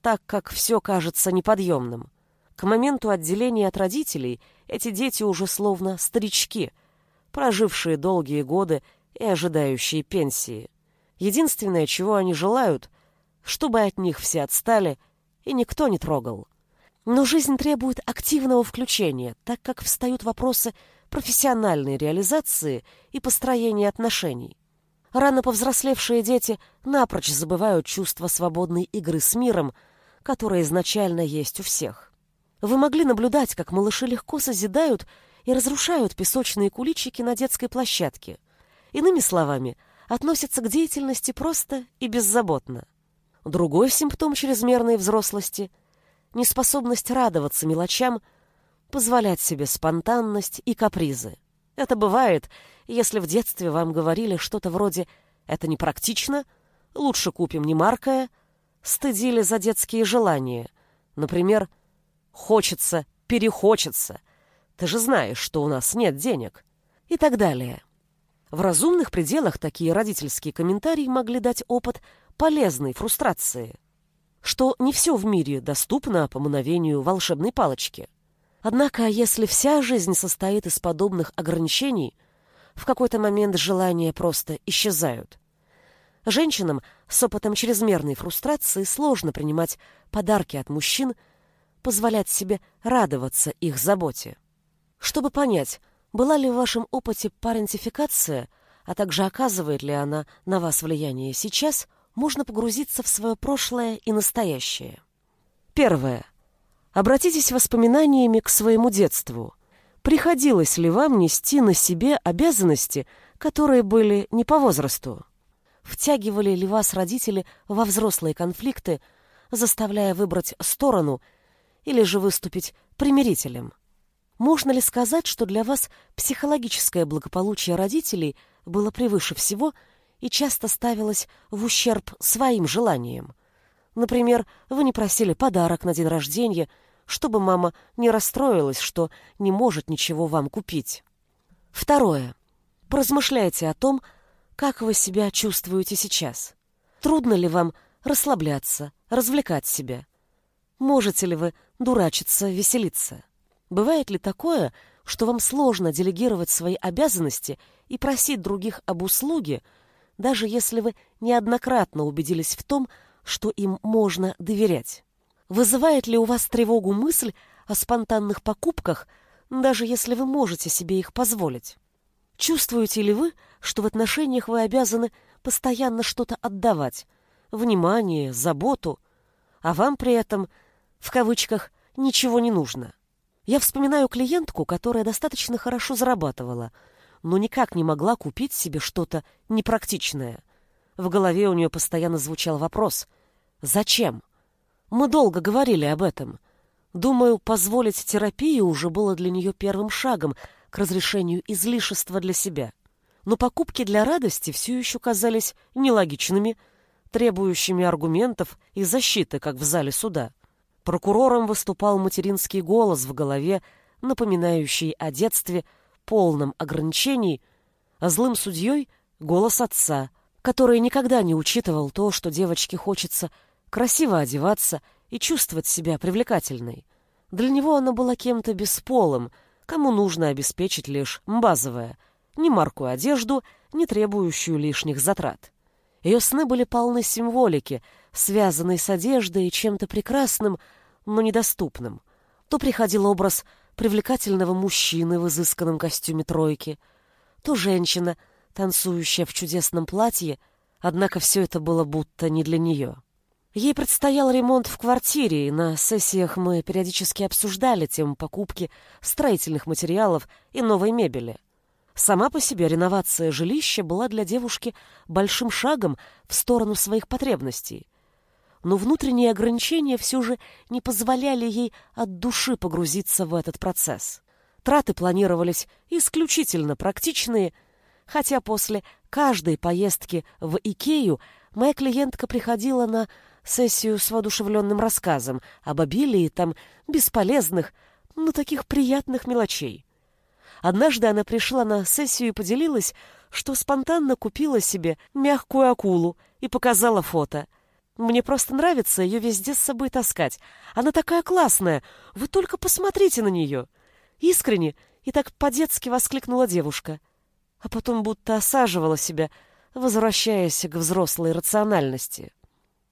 так как все кажется неподъемным. К моменту отделения от родителей эти дети уже словно старички, прожившие долгие годы и ожидающие пенсии. Единственное, чего они желают, чтобы от них все отстали и никто не трогал. Но жизнь требует активного включения, так как встают вопросы профессиональной реализации и построения отношений. Рано повзрослевшие дети напрочь забывают чувство свободной игры с миром, которое изначально есть у всех. Вы могли наблюдать, как малыши легко созидают и разрушают песочные куличики на детской площадке. Иными словами, относятся к деятельности просто и беззаботно. Другой симптом чрезмерной взрослости — неспособность радоваться мелочам, позволять себе спонтанность и капризы. Это бывает, если в детстве вам говорили что-то вроде «это непрактично», «лучше купим не маркое», стыдили за детские желания. Например, «хочется, перехочется», «ты же знаешь, что у нас нет денег» и так далее. В разумных пределах такие родительские комментарии могли дать опыт полезной фрустрации, что не все в мире доступно по мановению волшебной палочки. Однако, если вся жизнь состоит из подобных ограничений, в какой-то момент желания просто исчезают. Женщинам с опытом чрезмерной фрустрации сложно принимать подарки от мужчин, позволять себе радоваться их заботе. Чтобы понять, была ли в вашем опыте парентификация, а также оказывает ли она на вас влияние сейчас, можно погрузиться в свое прошлое и настоящее. Первое. Обратитесь воспоминаниями к своему детству. Приходилось ли вам нести на себе обязанности, которые были не по возрасту? Втягивали ли вас родители во взрослые конфликты, заставляя выбрать сторону или же выступить примирителем? Можно ли сказать, что для вас психологическое благополучие родителей было превыше всего и часто ставилось в ущерб своим желаниям? Например, вы не просили подарок на день рождения – чтобы мама не расстроилась, что не может ничего вам купить. Второе. Поразмышляйте о том, как вы себя чувствуете сейчас. Трудно ли вам расслабляться, развлекать себя? Можете ли вы дурачиться, веселиться? Бывает ли такое, что вам сложно делегировать свои обязанности и просить других об услуге, даже если вы неоднократно убедились в том, что им можно доверять? Вызывает ли у вас тревогу мысль о спонтанных покупках, даже если вы можете себе их позволить? Чувствуете ли вы, что в отношениях вы обязаны постоянно что-то отдавать, внимание, заботу, а вам при этом, в кавычках, ничего не нужно? Я вспоминаю клиентку, которая достаточно хорошо зарабатывала, но никак не могла купить себе что-то непрактичное. В голове у нее постоянно звучал вопрос «Зачем?». Мы долго говорили об этом. Думаю, позволить терапию уже было для нее первым шагом к разрешению излишества для себя. Но покупки для радости все еще казались нелогичными, требующими аргументов и защиты, как в зале суда. Прокурором выступал материнский голос в голове, напоминающий о детстве, полном ограничений, а злым судьей — голос отца, который никогда не учитывал то, что девочке хочется красиво одеваться и чувствовать себя привлекательной. Для него она была кем-то бесполым, кому нужно обеспечить лишь базовое, ни марку одежду, не требующую лишних затрат. Ее сны были полны символики, связанной с одеждой и чем-то прекрасным, но недоступным. То приходил образ привлекательного мужчины в изысканном костюме тройки, то женщина, танцующая в чудесном платье, однако все это было будто не для нее. Ей предстоял ремонт в квартире, и на сессиях мы периодически обсуждали тему покупки строительных материалов и новой мебели. Сама по себе реновация жилища была для девушки большим шагом в сторону своих потребностей. Но внутренние ограничения все же не позволяли ей от души погрузиться в этот процесс. Траты планировались исключительно практичные, хотя после каждой поездки в Икею моя клиентка приходила на сессию с воодушевленным рассказом об обилии там бесполезных, но таких приятных мелочей. Однажды она пришла на сессию и поделилась, что спонтанно купила себе мягкую акулу и показала фото. Мне просто нравится ее везде с собой таскать. Она такая классная, вы только посмотрите на нее. Искренне и так по-детски воскликнула девушка. А потом будто осаживала себя, возвращаясь к взрослой рациональности.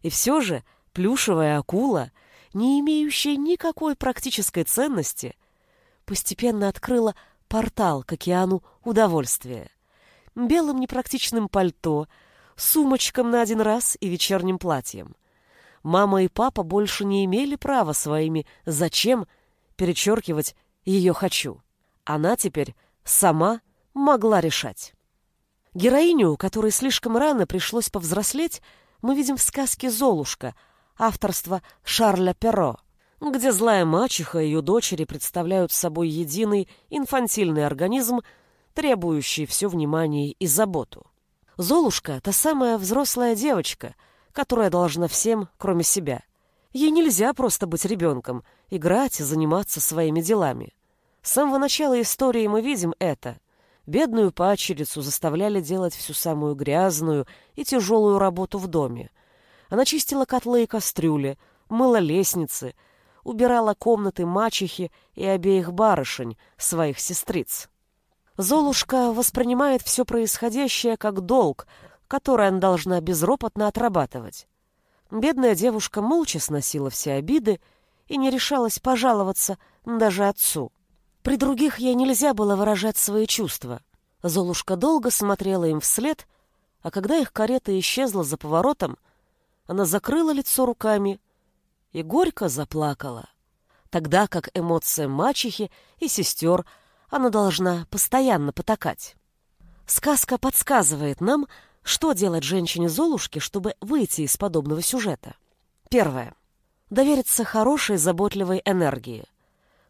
И все же плюшевая акула, не имеющая никакой практической ценности, постепенно открыла портал к океану удовольствия. Белым непрактичным пальто, сумочком на один раз и вечерним платьем. Мама и папа больше не имели права своими «зачем» перечеркивать ее «хочу». Она теперь сама могла решать. Героиню, которой слишком рано пришлось повзрослеть, мы видим в сказке «Золушка» авторства Шарля Перро, где злая мачеха и ее дочери представляют собой единый инфантильный организм, требующий все внимание и заботу. Золушка — та самая взрослая девочка, которая должна всем, кроме себя. Ей нельзя просто быть ребенком, играть и заниматься своими делами. С самого начала истории мы видим это. Бедную пачерицу заставляли делать всю самую грязную и тяжелую работу в доме. Она чистила котлы и кастрюли, мыла лестницы, убирала комнаты мачехи и обеих барышень, своих сестриц. Золушка воспринимает все происходящее как долг, который она должна безропотно отрабатывать. Бедная девушка молча сносила все обиды и не решалась пожаловаться даже отцу. При других ей нельзя было выражать свои чувства. Золушка долго смотрела им вслед, а когда их карета исчезла за поворотом, она закрыла лицо руками и горько заплакала. Тогда как эмоциям мачехи и сестер она должна постоянно потакать. Сказка подсказывает нам, что делать женщине-золушке, чтобы выйти из подобного сюжета. Первое. Довериться хорошей, заботливой энергии.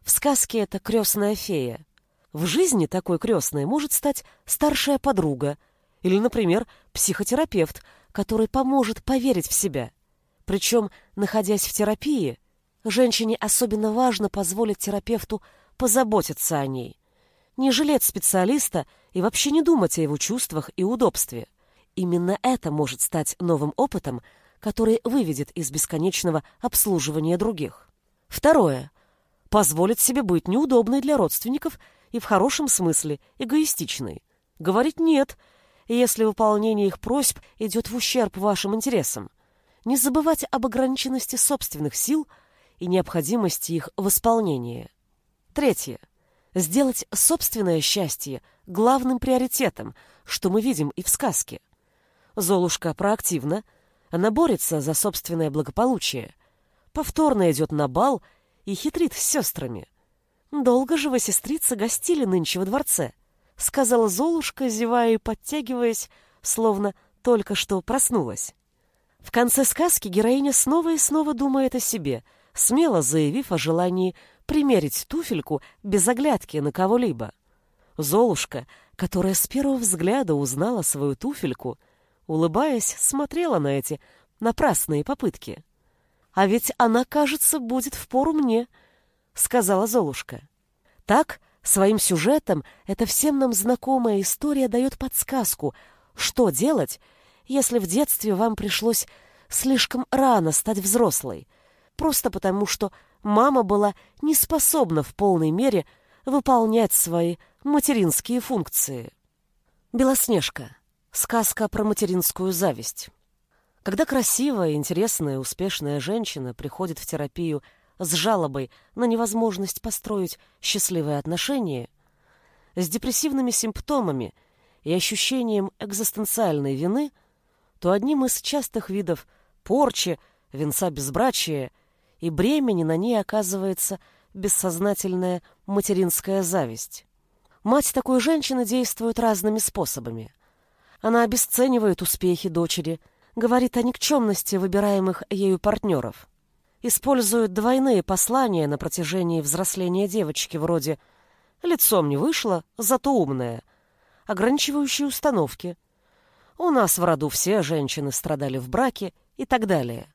В сказке это крестная фея. В жизни такой крестной может стать старшая подруга или, например, психотерапевт, который поможет поверить в себя. Причем, находясь в терапии, женщине особенно важно позволить терапевту позаботиться о ней. Не жалеть специалиста и вообще не думать о его чувствах и удобстве. Именно это может стать новым опытом, который выведет из бесконечного обслуживания других. Второе позволит себе быть неудобной для родственников и в хорошем смысле эгоистичной. Говорить «нет», если выполнение их просьб идет в ущерб вашим интересам. Не забывать об ограниченности собственных сил и необходимости их восполнения. Третье. Сделать собственное счастье главным приоритетом, что мы видим и в сказке. Золушка проактивна, она борется за собственное благополучие, повторно идет на бал – и хитрит с сестрами. «Долго же вы, сестрица, гостили нынче во дворце», — сказала Золушка, зевая и подтягиваясь, словно только что проснулась. В конце сказки героиня снова и снова думает о себе, смело заявив о желании примерить туфельку без оглядки на кого-либо. Золушка, которая с первого взгляда узнала свою туфельку, улыбаясь, смотрела на эти напрасные попытки. А ведь она, кажется, будет впору мне, сказала Золушка. Так, своим сюжетом эта всем нам знакомая история дает подсказку, что делать, если в детстве вам пришлось слишком рано стать взрослой, просто потому что мама была не способна в полной мере выполнять свои материнские функции. Белоснежка. Сказка про материнскую зависть. Когда красивая, интересная, успешная женщина приходит в терапию с жалобой на невозможность построить счастливые отношения, с депрессивными симптомами и ощущением экзистенциальной вины, то одним из частых видов порчи, венца безбрачия и бремени на ней оказывается бессознательная материнская зависть. Мать такой женщины действует разными способами. Она обесценивает успехи дочери – говорит о никчемности выбираемых ею партнеров. Использует двойные послания на протяжении взросления девочки вроде «лицом не вышло, зато умная», ограничивающие установки. «У нас в роду все женщины страдали в браке» и так далее.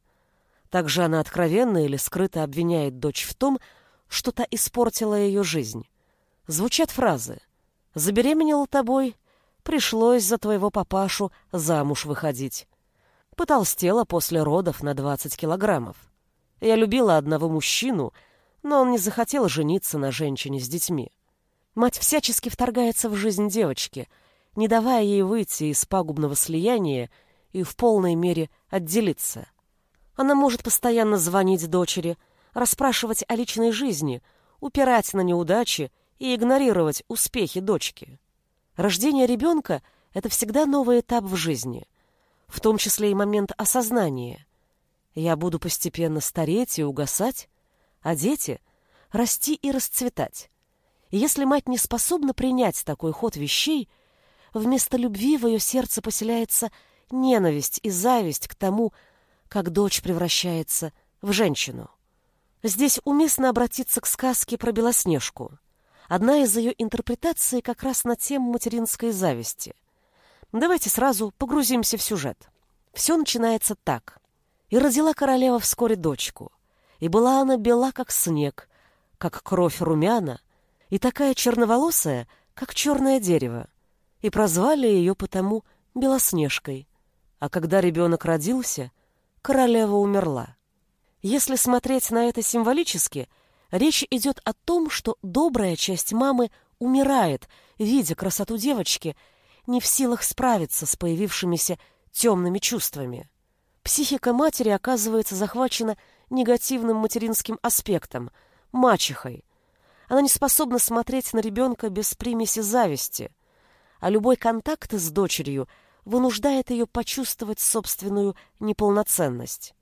Также она откровенно или скрыто обвиняет дочь в том, что та испортила ее жизнь. Звучат фразы «забеременела тобой», «пришлось за твоего папашу замуж выходить», Потолстела после родов на 20 килограммов. Я любила одного мужчину, но он не захотел жениться на женщине с детьми. Мать всячески вторгается в жизнь девочки, не давая ей выйти из пагубного слияния и в полной мере отделиться. Она может постоянно звонить дочери, расспрашивать о личной жизни, упирать на неудачи и игнорировать успехи дочки. Рождение ребенка — это всегда новый этап в жизни — в том числе и момент осознания. Я буду постепенно стареть и угасать, а дети — расти и расцветать. И если мать не способна принять такой ход вещей, вместо любви в ее сердце поселяется ненависть и зависть к тому, как дочь превращается в женщину. Здесь уместно обратиться к сказке про Белоснежку. Одна из ее интерпретаций как раз на тему материнской зависти. Давайте сразу погрузимся в сюжет. Все начинается так. И родила королева вскоре дочку. И была она бела, как снег, как кровь румяна, и такая черноволосая, как черное дерево. И прозвали ее потому Белоснежкой. А когда ребенок родился, королева умерла. Если смотреть на это символически, речь идет о том, что добрая часть мамы умирает, видя красоту девочки, не в силах справиться с появившимися темными чувствами. Психика матери оказывается захвачена негативным материнским аспектом, мачехой. Она не способна смотреть на ребенка без примеси зависти, а любой контакт с дочерью вынуждает ее почувствовать собственную неполноценность.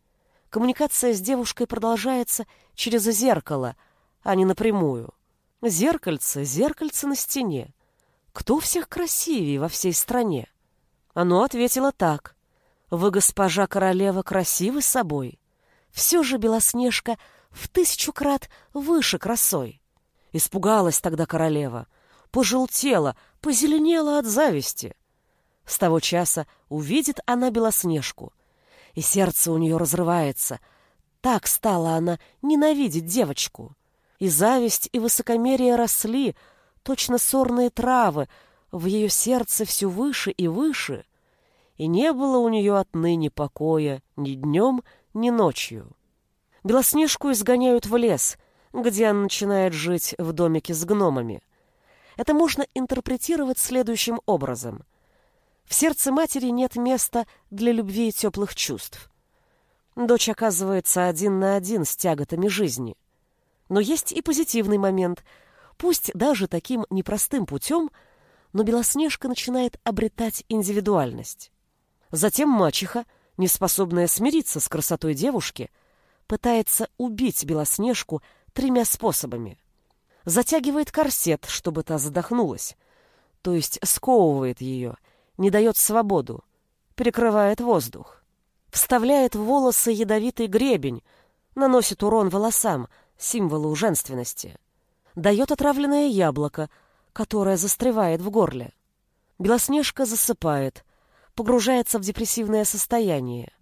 Коммуникация с девушкой продолжается через зеркало, а не напрямую. Зеркальце, зеркальце на стене. Кто всех красивее во всей стране? Оно ответило так. Вы, госпожа королева, красивы собой. Все же Белоснежка в тысячу крат выше красой. Испугалась тогда королева, пожелтела, позеленела от зависти. С того часа увидит она Белоснежку, и сердце у нее разрывается. Так стала она ненавидеть девочку. И зависть, и высокомерие росли, точно сорные травы, в ее сердце все выше и выше, и не было у нее отныне покоя ни днем, ни ночью. Белоснежку изгоняют в лес, где она начинает жить в домике с гномами. Это можно интерпретировать следующим образом — в сердце матери нет места для любви и теплых чувств. Дочь оказывается один на один с тяготами жизни. Но есть и позитивный момент. Пусть даже таким непростым путем, но Белоснежка начинает обретать индивидуальность. Затем мачеха, неспособная смириться с красотой девушки, пытается убить Белоснежку тремя способами. Затягивает корсет, чтобы та задохнулась, то есть сковывает ее – не дает свободу, перекрывает воздух. Вставляет в волосы ядовитый гребень, наносит урон волосам, символу женственности. Дает отравленное яблоко, которое застревает в горле. Белоснежка засыпает, погружается в депрессивное состояние.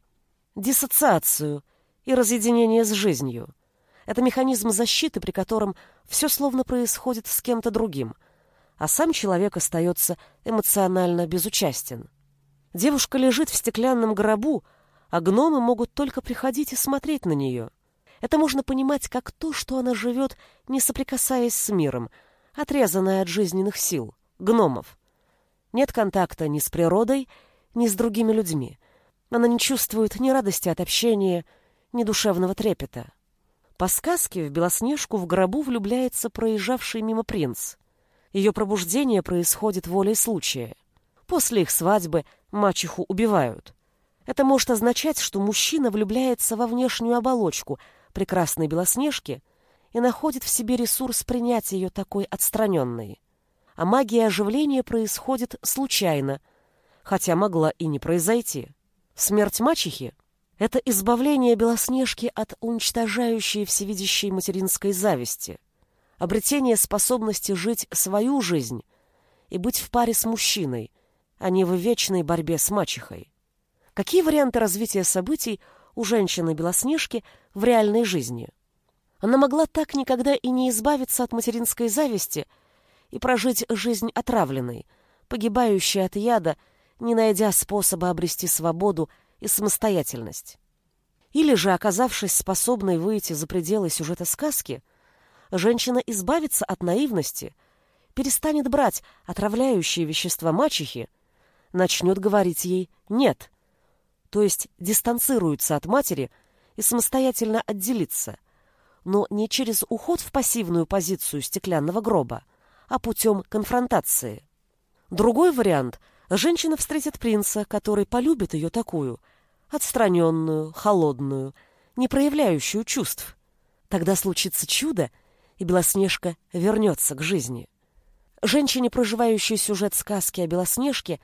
Диссоциацию и разъединение с жизнью. Это механизм защиты, при котором все словно происходит с кем-то другим — а сам человек остается эмоционально безучастен. Девушка лежит в стеклянном гробу, а гномы могут только приходить и смотреть на нее. Это можно понимать как то, что она живет, не соприкасаясь с миром, отрезанная от жизненных сил, гномов. Нет контакта ни с природой, ни с другими людьми. Она не чувствует ни радости от общения, ни душевного трепета. По сказке в Белоснежку в гробу влюбляется проезжавший мимо принц. Ее пробуждение происходит волей случая. После их свадьбы мачеху убивают. Это может означать, что мужчина влюбляется во внешнюю оболочку прекрасной Белоснежки и находит в себе ресурс принять ее такой отстраненной. А магия оживления происходит случайно, хотя могла и не произойти. Смерть мачехи — это избавление Белоснежки от уничтожающей всевидящей материнской зависти обретение способности жить свою жизнь и быть в паре с мужчиной, а не в вечной борьбе с мачехой. Какие варианты развития событий у женщины-белоснежки в реальной жизни? Она могла так никогда и не избавиться от материнской зависти и прожить жизнь отравленной, погибающей от яда, не найдя способа обрести свободу и самостоятельность. Или же, оказавшись способной выйти за пределы сюжета сказки, женщина избавится от наивности, перестанет брать отравляющие вещества мачехи, начнет говорить ей «нет», то есть дистанцируется от матери и самостоятельно отделится, но не через уход в пассивную позицию стеклянного гроба, а путем конфронтации. Другой вариант – женщина встретит принца, который полюбит ее такую, отстраненную, холодную, не проявляющую чувств. Тогда случится чудо – и Белоснежка вернется к жизни. Женщине, проживающей сюжет сказки о Белоснежке,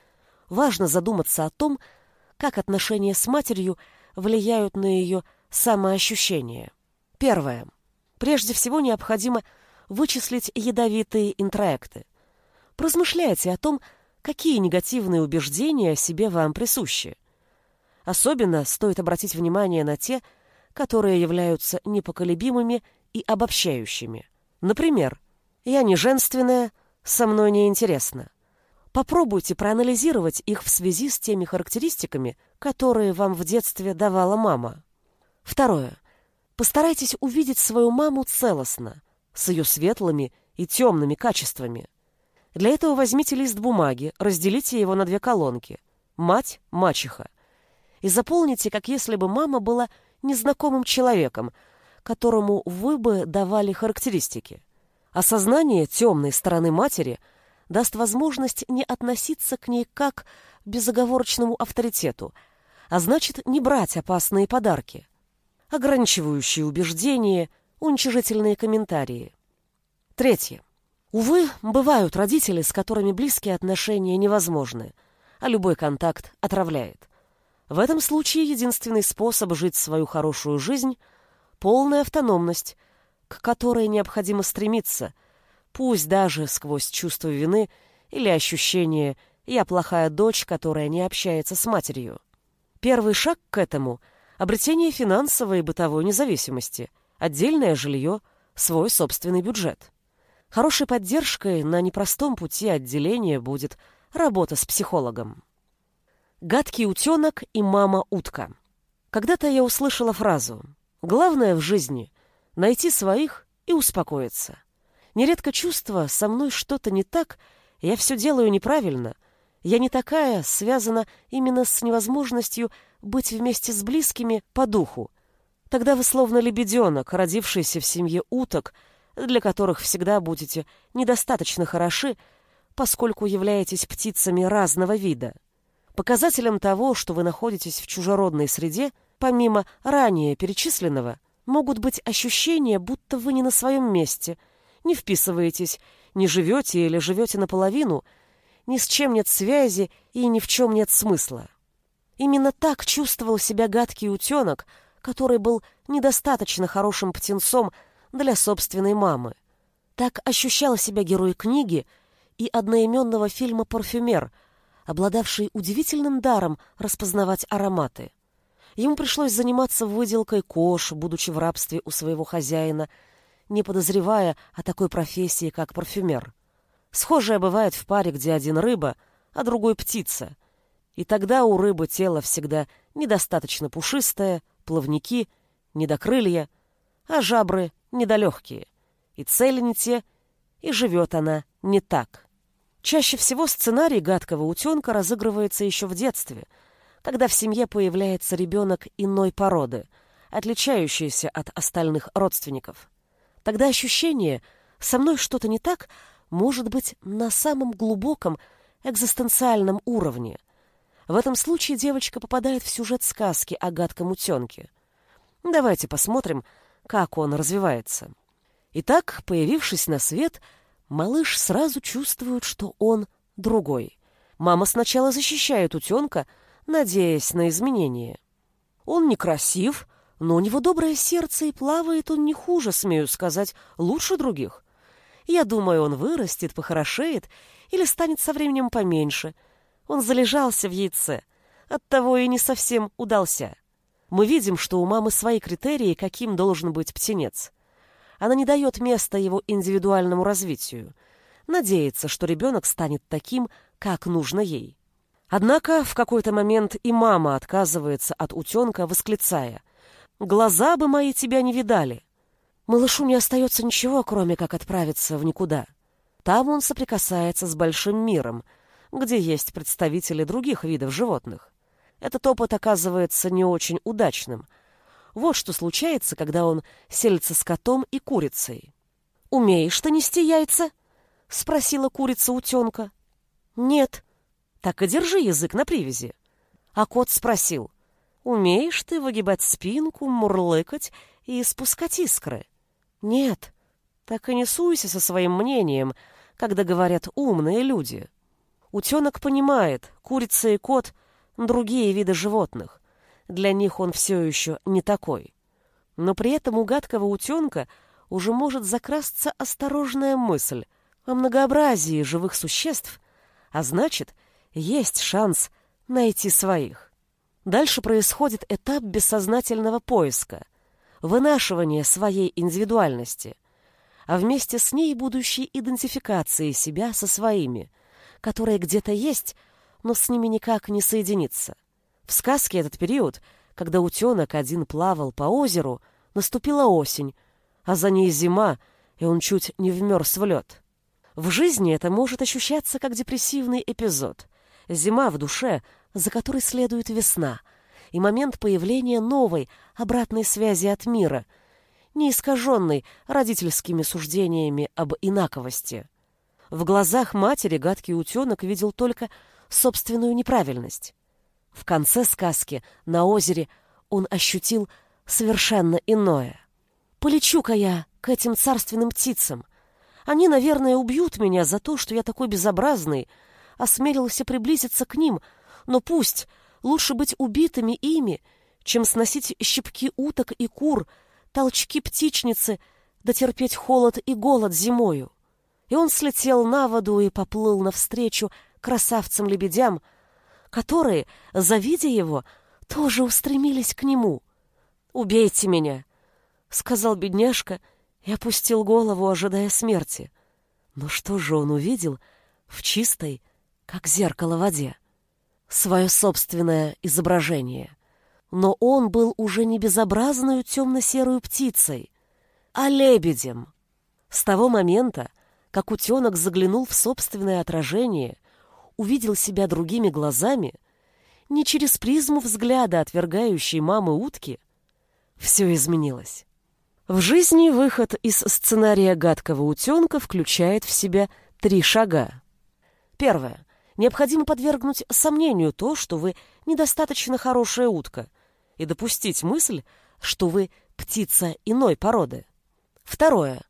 важно задуматься о том, как отношения с матерью влияют на ее самоощущение. Первое. Прежде всего необходимо вычислить ядовитые интроекты. Размышляйте о том, какие негативные убеждения о себе вам присущи. Особенно стоит обратить внимание на те, которые являются непоколебимыми и обобщающими. Например, «я не женственная, со мной неинтересно». Попробуйте проанализировать их в связи с теми характеристиками, которые вам в детстве давала мама. Второе. Постарайтесь увидеть свою маму целостно, с ее светлыми и темными качествами. Для этого возьмите лист бумаги, разделите его на две колонки – мать, мачеха, и заполните, как если бы мама была незнакомым человеком, которому вы бы давали характеристики. Осознание темной стороны матери – даст возможность не относиться к ней как к безоговорочному авторитету, а значит, не брать опасные подарки, ограничивающие убеждения, уничижительные комментарии. Третье. Увы, бывают родители, с которыми близкие отношения невозможны, а любой контакт отравляет. В этом случае единственный способ жить свою хорошую жизнь – полная автономность, к которой необходимо стремиться, пусть даже сквозь чувство вины или ощущение «я плохая дочь, которая не общается с матерью». Первый шаг к этому – обретение финансовой и бытовой независимости, отдельное жилье, свой собственный бюджет. Хорошей поддержкой на непростом пути отделения будет работа с психологом. Гадкий утенок и мама-утка. Когда-то я услышала фразу «Главное в жизни – найти своих и успокоиться». Нередко чувство «со мной что-то не так», «я все делаю неправильно», «я не такая» связано именно с невозможностью быть вместе с близкими по духу. Тогда вы словно лебеденок, родившийся в семье уток, для которых всегда будете недостаточно хороши, поскольку являетесь птицами разного вида. Показателем того, что вы находитесь в чужеродной среде, помимо ранее перечисленного, могут быть ощущения, будто вы не на своем месте – не вписываетесь, не живете или живете наполовину, ни с чем нет связи и ни в чем нет смысла. Именно так чувствовал себя гадкий утенок, который был недостаточно хорошим птенцом для собственной мамы. Так ощущал себя герой книги и одноименного фильма «Парфюмер», обладавший удивительным даром распознавать ароматы. Ему пришлось заниматься выделкой кож, будучи в рабстве у своего хозяина – не подозревая о такой профессии, как парфюмер. Схожее бывает в паре, где один рыба, а другой птица. И тогда у рыбы тело всегда недостаточно пушистое, плавники, недокрылья, а жабры недолегкие. И цели не те, и живет она не так. Чаще всего сценарий гадкого утенка разыгрывается еще в детстве, когда в семье появляется ребенок иной породы, отличающийся от остальных родственников. Тогда ощущение «со мной что-то не так» может быть на самом глубоком экзистенциальном уровне. В этом случае девочка попадает в сюжет сказки о гадком утенке. Давайте посмотрим, как он развивается. Итак, появившись на свет, малыш сразу чувствует, что он другой. Мама сначала защищает утенка, надеясь на изменения. Он некрасив, но у него доброе сердце, и плавает он не хуже, смею сказать, лучше других. Я думаю, он вырастет, похорошеет или станет со временем поменьше. Он залежался в яйце, оттого и не совсем удался. Мы видим, что у мамы свои критерии, каким должен быть птенец. Она не дает места его индивидуальному развитию. Надеется, что ребенок станет таким, как нужно ей. Однако в какой-то момент и мама отказывается от утенка, восклицая – Глаза бы мои тебя не видали. Малышу не остается ничего, кроме как отправиться в никуда. Там он соприкасается с большим миром, где есть представители других видов животных. Этот опыт оказывается не очень удачным. Вот что случается, когда он селится с котом и курицей. «Умеешь ты нести яйца?» — спросила курица утенка. «Нет». «Так и держи язык на привязи». А кот спросил — Умеешь ты выгибать спинку, мурлыкать и спускать искры? Нет. Так и не суйся со своим мнением, когда говорят умные люди. Утенок понимает, курица и кот другие виды животных. Для них он все еще не такой. Но при этом у гадкого утенка уже может закрасться осторожная мысль о многообразии живых существ, а значит, есть шанс найти своих. Дальше происходит этап бессознательного поиска, вынашивания своей индивидуальности, а вместе с ней будущей идентификации себя со своими, которые где-то есть, но с ними никак не соединиться. В сказке этот период, когда утенок один плавал по озеру, наступила осень, а за ней зима, и он чуть не вмерз в лед. В жизни это может ощущаться как депрессивный эпизод. Зима в душе, за которой следует весна, и момент появления новой, обратной связи от мира, не искаженной родительскими суждениями об инаковости. В глазах матери гадкий утенок видел только собственную неправильность. В конце сказки на озере он ощутил совершенно иное. «Полечу-ка я к этим царственным птицам. Они, наверное, убьют меня за то, что я такой безобразный, осмелился приблизиться к ним, но пусть лучше быть убитыми ими, чем сносить щипки уток и кур, толчки птичницы, да терпеть холод и голод зимою». И он слетел на воду и поплыл навстречу красавцам-лебедям, которые, завидя его, тоже устремились к нему. «Убейте меня!» — сказал бедняжка и опустил голову, ожидая смерти. Но что же он увидел в чистой, как зеркало воде? Свое собственное изображение. Но он был уже не безобразную темно-серую птицей, а лебедем. С того момента, как утенок заглянул в собственное отражение, увидел себя другими глазами, не через призму взгляда отвергающей мамы утки, все изменилось. В жизни выход из сценария гадкого утенка включает в себя три шага. Первое. Необходимо подвергнуть сомнению то, что вы недостаточно хорошая утка, и допустить мысль, что вы птица иной породы. Второе.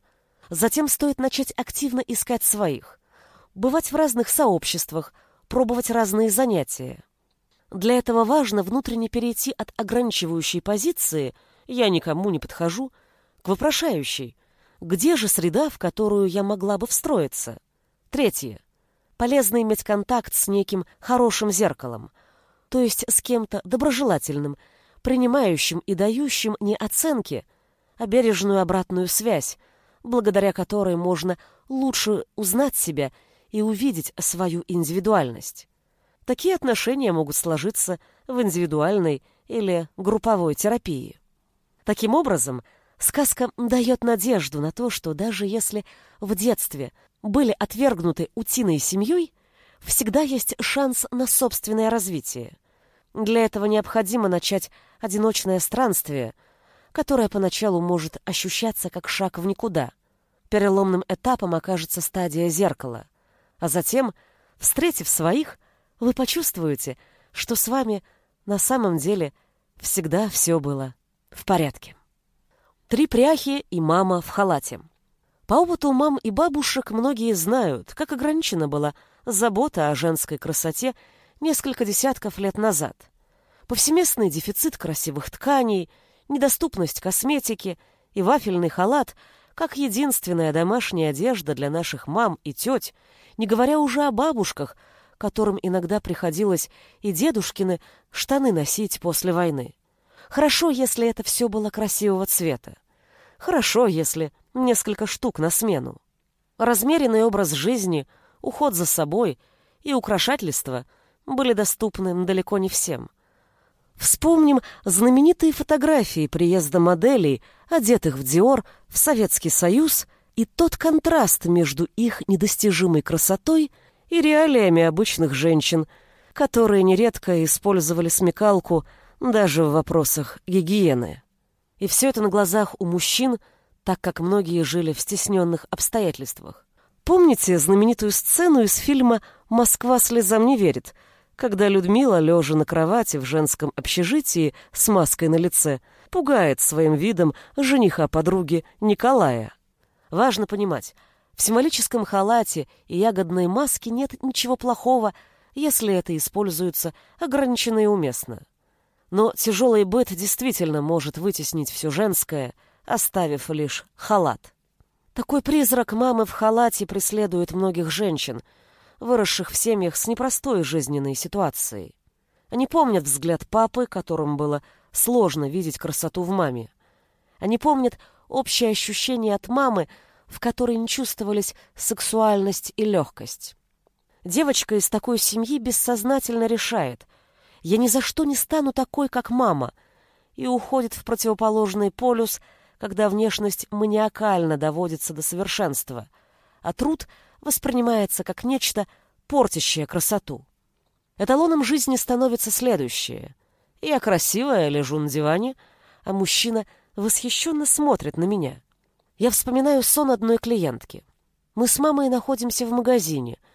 Затем стоит начать активно искать своих, бывать в разных сообществах, пробовать разные занятия. Для этого важно внутренне перейти от ограничивающей позиции «я никому не подхожу» к вопрошающей «где же среда, в которую я могла бы встроиться?» Третье. Полезно иметь контакт с неким хорошим зеркалом, то есть с кем-то доброжелательным, принимающим и дающим не оценки, а бережную обратную связь, благодаря которой можно лучше узнать себя и увидеть свою индивидуальность. Такие отношения могут сложиться в индивидуальной или групповой терапии. Таким образом, сказка дает надежду на то, что даже если в детстве были отвергнуты утиной семьей, всегда есть шанс на собственное развитие. Для этого необходимо начать одиночное странствие, которое поначалу может ощущаться как шаг в никуда. Переломным этапом окажется стадия зеркала, а затем, встретив своих, вы почувствуете, что с вами на самом деле всегда все было в порядке. Три пряхи и мама в халате. По опыту мам и бабушек многие знают, как ограничена была забота о женской красоте несколько десятков лет назад. Повсеместный дефицит красивых тканей, недоступность косметики и вафельный халат как единственная домашняя одежда для наших мам и теть, не говоря уже о бабушках – которым иногда приходилось и дедушкины штаны носить после войны. Хорошо, если это все было красивого цвета. Хорошо, если несколько штук на смену. Размеренный образ жизни, уход за собой и украшательство были доступны далеко не всем. Вспомним знаменитые фотографии приезда моделей, одетых в Диор, в Советский Союз, и тот контраст между их недостижимой красотой – и реалиями обычных женщин, которые нередко использовали смекалку даже в вопросах гигиены. И все это на глазах у мужчин, так как многие жили в стесненных обстоятельствах. Помните знаменитую сцену из фильма «Москва слезам не верит», когда Людмила, лежа на кровати в женском общежитии с маской на лице, пугает своим видом жениха подруги Николая. Важно понимать, в символическом халате и ягодной маске нет ничего плохого если это используется ограниченно и уместно. Но тяжелый быт действительно может вытеснить все женское, оставив лишь халат. Такой призрак мамы в халате преследует многих женщин, выросших в семьях с непростой жизненной ситуацией. Они помнят взгляд папы, которым было сложно видеть красоту в маме. Они помнят общее ощущение от мамы, в которой не чувствовались сексуальность и легкость. Девочка из такой семьи бессознательно решает «я ни за что не стану такой, как мама», и уходит в противоположный полюс, когда внешность маниакально доводится до совершенства, а труд воспринимается как нечто, портящее красоту. Эталоном жизни становится следующее. Я красивая, лежу на диване, а мужчина восхищенно смотрит на меня. Я вспоминаю сон одной клиентки. Мы с мамой находимся в магазине —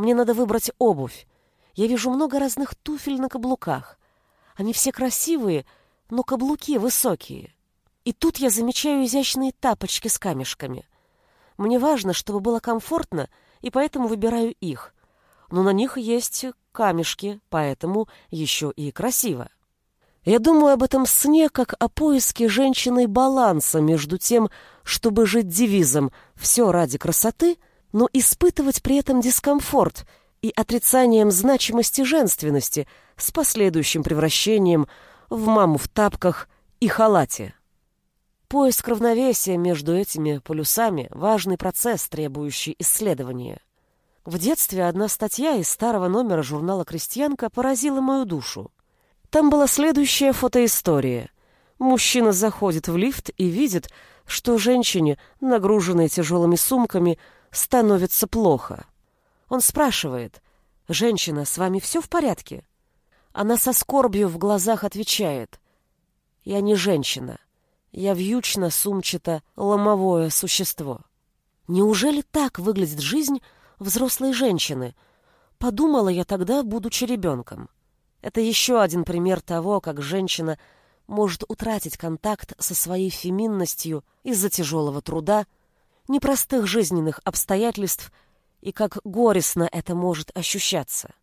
мне надо выбрать обувь. Я вижу много разных туфель на каблуках. Они все красивые, но каблуки высокие. И тут я замечаю изящные тапочки с камешками. Мне важно, чтобы было комфортно, и поэтому выбираю их. Но на них есть камешки, поэтому еще и красиво. Я думаю об этом сне как о поиске женщиной баланса между тем, чтобы жить девизом «все ради красоты», но испытывать при этом дискомфорт и отрицанием значимости женственности с последующим превращением в маму в тапках и халате. Поиск равновесия между этими полюсами – важный процесс, требующий исследования. В детстве одна статья из старого номера журнала «Крестьянка» поразила мою душу. Там была следующая фотоистория. Мужчина заходит в лифт и видит, что женщине, нагруженной тяжелыми сумками, становится плохо. Он спрашивает, «Женщина, с вами все в порядке?» Она со скорбью в глазах отвечает, «Я не женщина, я вьючно-сумчато ломовое существо». Неужели так выглядит жизнь взрослой женщины? Подумала я тогда, будучи ребенком. Это еще один пример того, как женщина может утратить контакт со своей феминностью из-за тяжелого труда, непростых жизненных обстоятельств и как горестно это может ощущаться.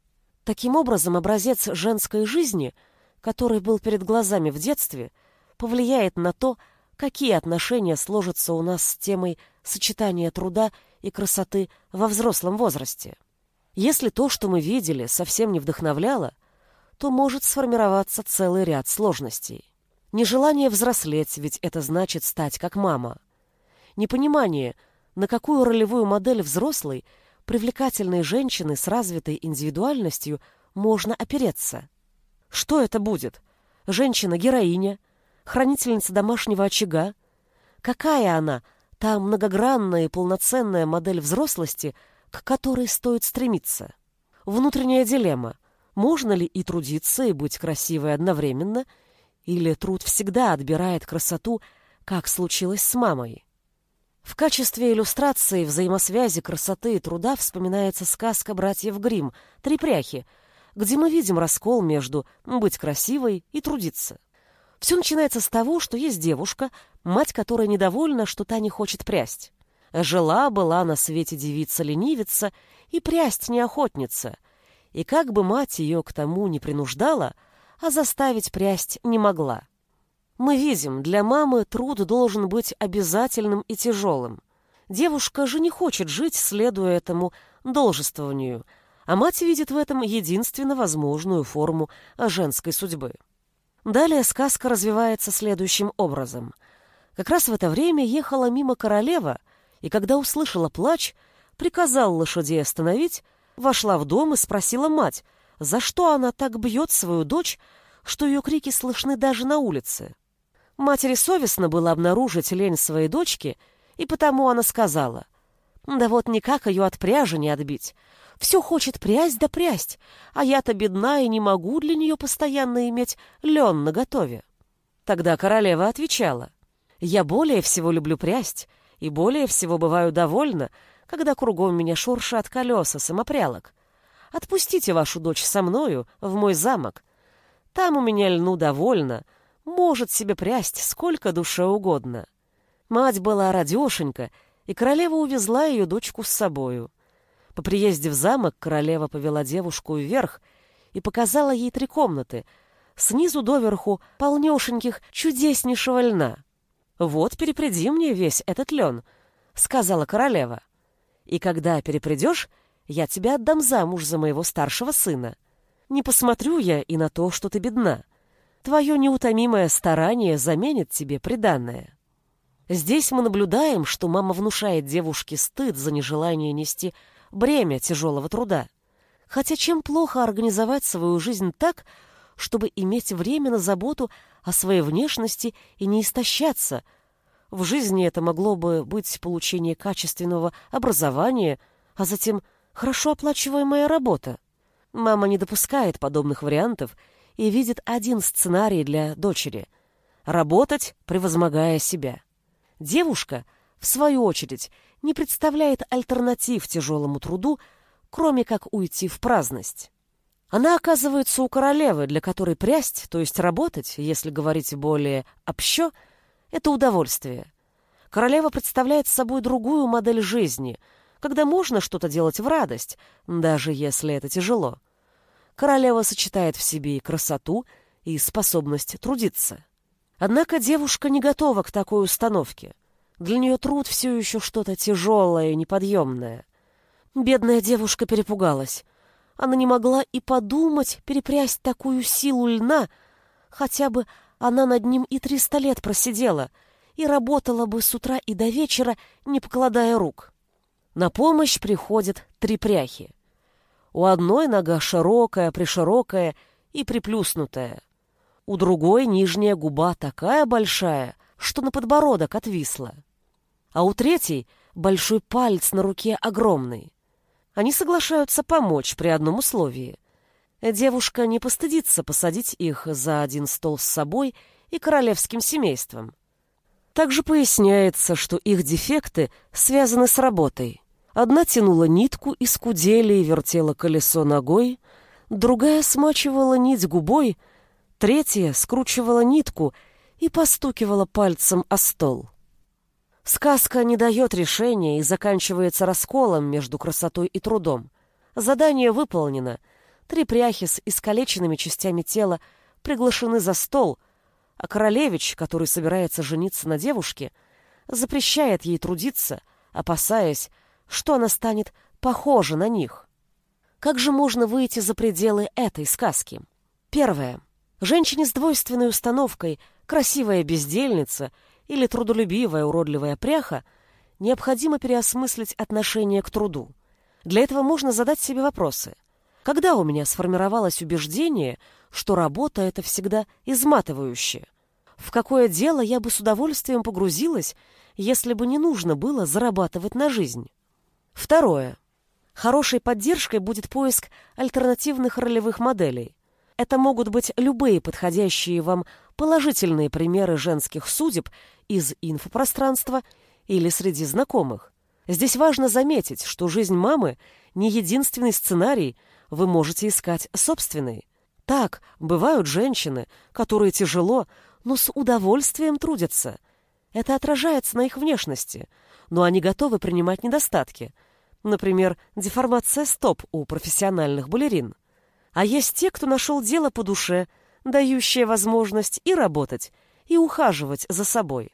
Таким образом, образец женской жизни, который был перед глазами в детстве, повлияет на то, какие отношения сложатся у нас с темой сочетания труда и красоты во взрослом возрасте. Если то, что мы видели, совсем не вдохновляло, то может сформироваться целый ряд сложностей. Нежелание взрослеть, ведь это значит стать как мама непонимание, на какую ролевую модель взрослой, привлекательной женщины с развитой индивидуальностью можно опереться. Что это будет? Женщина-героиня? Хранительница домашнего очага? Какая она, та многогранная и полноценная модель взрослости, к которой стоит стремиться? Внутренняя дилемма. Можно ли и трудиться, и быть красивой одновременно, или труд всегда отбирает красоту, как случилось с мамой? В качестве иллюстрации взаимосвязи красоты и труда вспоминается сказка братьев Гримм «Три пряхи», где мы видим раскол между быть красивой и трудиться. Все начинается с того, что есть девушка, мать которой недовольна, что та не хочет прясть. Жила-была на свете девица-ленивица и прясть неохотница. И как бы мать ее к тому не принуждала, а заставить прясть не могла. Мы видим, для мамы труд должен быть обязательным и тяжелым. Девушка же не хочет жить, следуя этому должествованию, а мать видит в этом единственно возможную форму женской судьбы. Далее сказка развивается следующим образом. Как раз в это время ехала мимо королева, и когда услышала плач, приказал лошадей остановить, вошла в дом и спросила мать, за что она так бьет свою дочь, что ее крики слышны даже на улице. Матери совестно было обнаружить лень своей дочки, и потому она сказала, «Да вот никак ее от пряжи не отбить. Все хочет прясть да прясть, а я-то бедна и не могу для нее постоянно иметь лен наготове». Тогда королева отвечала, «Я более всего люблю прясть, и более всего бываю довольна, когда кругом меня шуршат колеса самопрялок. Отпустите вашу дочь со мною в мой замок. Там у меня льну довольно, — может себе прясть сколько душе угодно. Мать была радешенька, и королева увезла ее дочку с собою. По приезде в замок королева повела девушку вверх и показала ей три комнаты, снизу доверху полнешеньких чудеснейшего льна. «Вот перепреди мне весь этот лен», — сказала королева. «И когда перепредешь, я тебя отдам замуж за моего старшего сына. Не посмотрю я и на то, что ты бедна. Твое неутомимое старание заменит тебе приданное». Здесь мы наблюдаем, что мама внушает девушке стыд за нежелание нести бремя тяжелого труда. Хотя чем плохо организовать свою жизнь так, чтобы иметь время на заботу о своей внешности и не истощаться. В жизни это могло бы быть получение качественного образования, а затем хорошо оплачиваемая работа. Мама не допускает подобных вариантов и видит один сценарий для дочери — работать, превозмогая себя. Девушка, в свою очередь, не представляет альтернатив тяжелому труду, кроме как уйти в праздность. Она оказывается у королевы, для которой прясть, то есть работать, если говорить более общо, это удовольствие. Королева представляет собой другую модель жизни, когда можно что-то делать в радость, даже если это тяжело. Королева сочетает в себе и красоту, и способность трудиться. Однако девушка не готова к такой установке. Для нее труд все еще что-то тяжелое и неподъемное. Бедная девушка перепугалась. Она не могла и подумать перепрясть такую силу льна, хотя бы она над ним и триста лет просидела и работала бы с утра и до вечера, не покладая рук. На помощь приходят три пряхи. У одной нога широкая, приширокая и приплюснутая. У другой нижняя губа такая большая, что на подбородок отвисла. А у третьей большой палец на руке огромный. Они соглашаются помочь при одном условии. Девушка не постыдится посадить их за один стол с собой и королевским семейством. Также поясняется, что их дефекты связаны с работой. Одна тянула нитку из кудели и вертела колесо ногой, другая смачивала нить губой, третья скручивала нитку и постукивала пальцем о стол. Сказка не дает решения и заканчивается расколом между красотой и трудом. Задание выполнено. Три пряхи с искалеченными частями тела приглашены за стол, а королевич, который собирается жениться на девушке, запрещает ей трудиться, опасаясь, что она станет похожа на них. Как же можно выйти за пределы этой сказки? Первое. Женщине с двойственной установкой «красивая бездельница» или трудолюбивая уродливая пряха, необходимо переосмыслить отношение к труду. Для этого можно задать себе вопросы. Когда у меня сформировалось убеждение, что работа — это всегда изматывающе? В какое дело я бы с удовольствием погрузилась, если бы не нужно было зарабатывать на жизнь? Второе. Хорошей поддержкой будет поиск альтернативных ролевых моделей. Это могут быть любые подходящие вам положительные примеры женских судеб из инфопространства или среди знакомых. Здесь важно заметить, что жизнь мамы не единственный сценарий, вы можете искать собственный. Так, бывают женщины, которые тяжело, но с удовольствием трудятся. Это отражается на их внешности, но они готовы принимать недостатки. Например, деформация стоп у профессиональных балерин – а есть те, кто нашел дело по душе, дающее возможность и работать, и ухаживать за собой.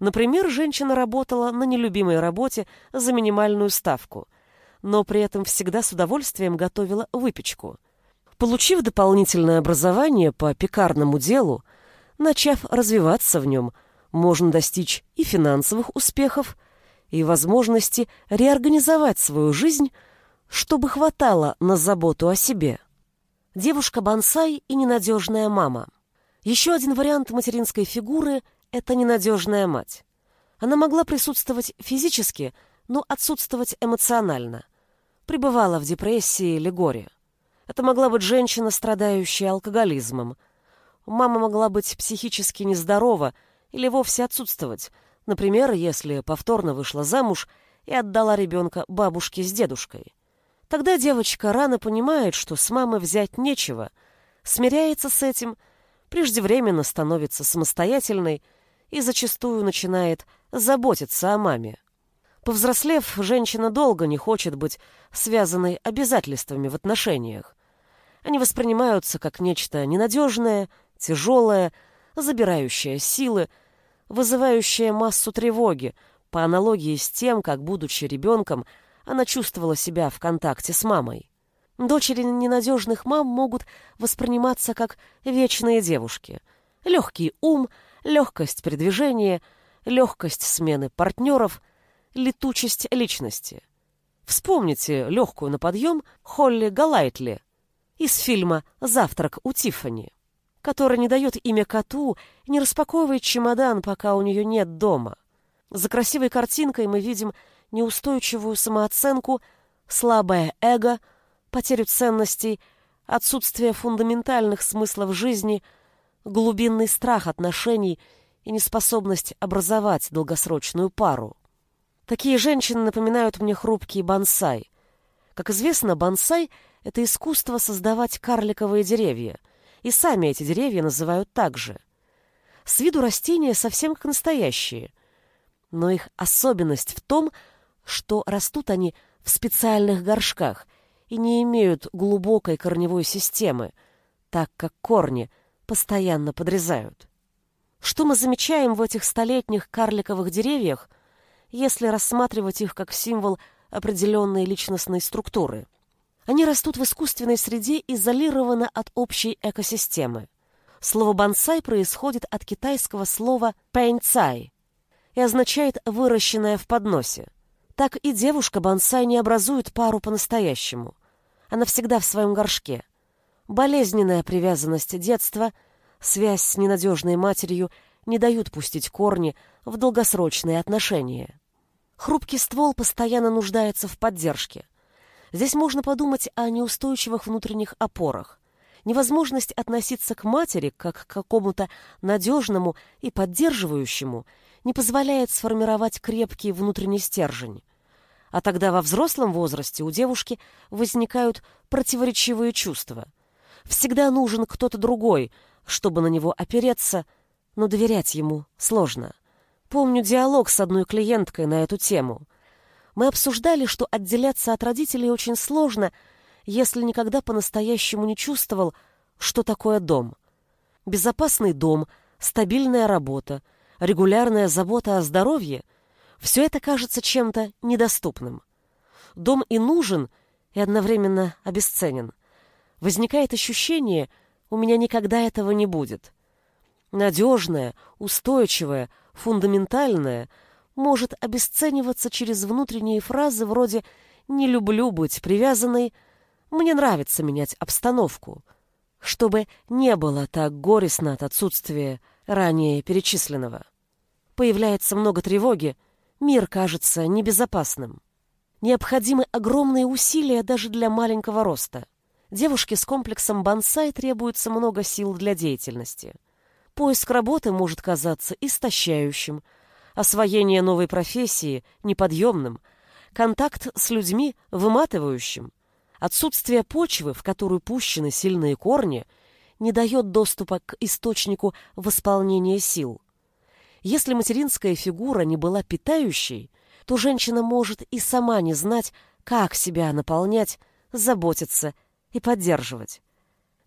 Например, женщина работала на нелюбимой работе за минимальную ставку, но при этом всегда с удовольствием готовила выпечку. Получив дополнительное образование по пекарному делу, начав развиваться в нем, можно достичь и финансовых успехов, и возможности реорганизовать свою жизнь, чтобы хватало на заботу о себе. Девушка-бонсай и ненадежная мама. Еще один вариант материнской фигуры – это ненадежная мать. Она могла присутствовать физически, но отсутствовать эмоционально. Пребывала в депрессии или горе. Это могла быть женщина, страдающая алкоголизмом. Мама могла быть психически нездорова или вовсе отсутствовать, например, если повторно вышла замуж и отдала ребенка бабушке с дедушкой. Тогда девочка рано понимает, что с мамы взять нечего, смиряется с этим, преждевременно становится самостоятельной и зачастую начинает заботиться о маме. Повзрослев, женщина долго не хочет быть связанной обязательствами в отношениях. Они воспринимаются как нечто ненадежное, тяжелое, забирающее силы, вызывающее массу тревоги, по аналогии с тем, как, будучи ребенком, она чувствовала себя в контакте с мамой. Дочери ненадежных мам могут восприниматься как вечные девушки. Легкий ум, легкость передвижения, легкость смены партнеров, летучесть личности. Вспомните легкую на подъем Холли Галайтли из фильма «Завтрак у Тиффани», которая не дает имя коту не распаковывает чемодан, пока у нее нет дома. За красивой картинкой мы видим неустойчивую самооценку, слабое эго — потерю ценностей, отсутствие фундаментальных смыслов жизни, глубинный страх отношений и неспособность образовать долгосрочную пару. Такие женщины напоминают мне хрупкий бонсай. Как известно, бонсай — это искусство создавать карликовые деревья, и сами эти деревья называют так же. С виду растения совсем как настоящие, но их особенность в том, что растут они в специальных горшках — и не имеют глубокой корневой системы, так как корни постоянно подрезают. Что мы замечаем в этих столетних карликовых деревьях, если рассматривать их как символ определенной личностной структуры? Они растут в искусственной среде изолированно от общей экосистемы. Слово «бонсай» происходит от китайского слова «пэньцай» и означает «выращенная в подносе». Так и девушка-бонсай не образует пару по-настоящему. Она всегда в своем горшке. Болезненная привязанность детства, связь с ненадежной матерью не дают пустить корни в долгосрочные отношения. Хрупкий ствол постоянно нуждается в поддержке. Здесь можно подумать о неустойчивых внутренних опорах. Невозможность относиться к матери как к какому-то надежному и поддерживающему не позволяет сформировать крепкий внутренний стержень. А тогда во взрослом возрасте у девушки возникают противоречивые чувства. Всегда нужен кто-то другой, чтобы на него опереться, но доверять ему сложно. Помню диалог с одной клиенткой на эту тему. Мы обсуждали, что отделяться от родителей очень сложно, если никогда по-настоящему не чувствовал, что такое дом. Безопасный дом, стабильная работа, регулярная забота о здоровье — все это кажется чем-то недоступным. Дом и нужен, и одновременно обесценен. Возникает ощущение, у меня никогда этого не будет. Надежное, устойчивое, фундаментальное может обесцениваться через внутренние фразы вроде «не люблю быть привязанной», «мне нравится менять обстановку», чтобы не было так горестно от отсутствия ранее перечисленного. Появляется много тревоги, мир кажется небезопасным. Необходимы огромные усилия даже для маленького роста. Девушке с комплексом бонсай требуется много сил для деятельности. Поиск работы может казаться истощающим, освоение новой профессии — неподъемным, контакт с людьми — выматывающим. Отсутствие почвы, в которую пущены сильные корни, не дает доступа к источнику восполнения сил. Если материнская фигура не была питающей, то женщина может и сама не знать, как себя наполнять, заботиться и поддерживать.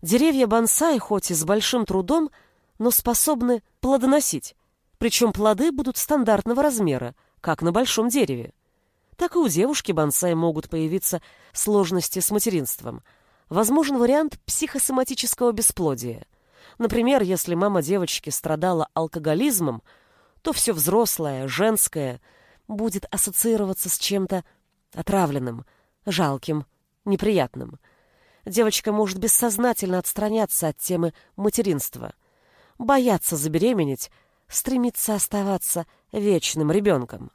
Деревья бонсай хоть и с большим трудом, но способны плодоносить, причем плоды будут стандартного размера, как на большом дереве. Так и у девушки бонсай могут появиться сложности с материнством. Возможен вариант психосоматического бесплодия. Например, если мама девочки страдала алкоголизмом, то все взрослое, женское будет ассоциироваться с чем-то отравленным, жалким, неприятным. Девочка может бессознательно отстраняться от темы материнства, бояться забеременеть, стремиться оставаться вечным ребенком.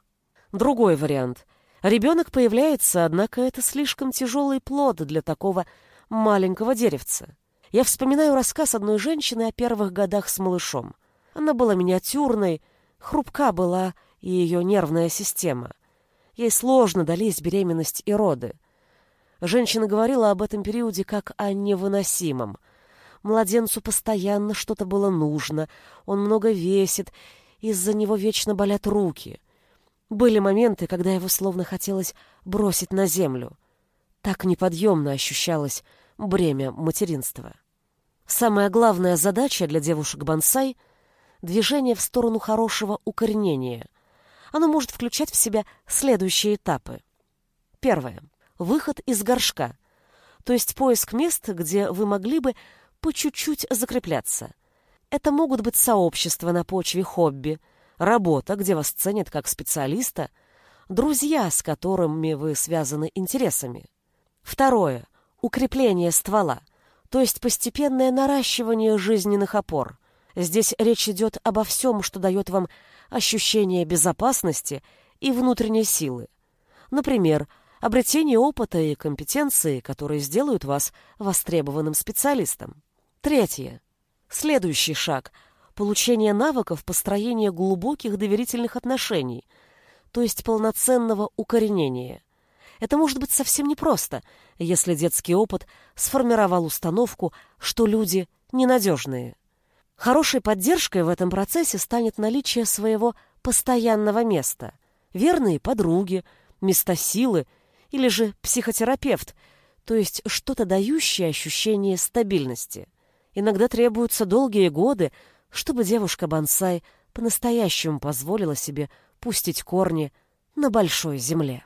Другой вариант. Ребенок появляется, однако это слишком тяжелый плод для такого маленького деревца. Я вспоминаю рассказ одной женщины о первых годах с малышом. Она была миниатюрной, Хрупка была и ее нервная система. Ей сложно дались беременность и роды. Женщина говорила об этом периоде как о невыносимом. Младенцу постоянно что-то было нужно, он много весит, из-за него вечно болят руки. Были моменты, когда его словно хотелось бросить на землю. Так неподъемно ощущалось бремя материнства. Самая главная задача для девушек-бонсай — движение в сторону хорошего укоренения. Оно может включать в себя следующие этапы. Первое. Выход из горшка, то есть поиск мест, где вы могли бы по чуть-чуть закрепляться. Это могут быть сообщества на почве хобби, работа, где вас ценят как специалиста, друзья, с которыми вы связаны интересами. Второе. Укрепление ствола, то есть постепенное наращивание жизненных опор. Здесь речь идет обо всем, что дает вам ощущение безопасности и внутренней силы. Например, обретение опыта и компетенции, которые сделают вас востребованным специалистом. Третье. Следующий шаг – получение навыков построения глубоких доверительных отношений, то есть полноценного укоренения. Это может быть совсем непросто, если детский опыт сформировал установку, что люди ненадежные. Хорошей поддержкой в этом процессе станет наличие своего постоянного места, верные подруги, места силы или же психотерапевт, то есть что-то дающее ощущение стабильности. Иногда требуются долгие годы, чтобы девушка-бонсай по-настоящему позволила себе пустить корни на большой земле.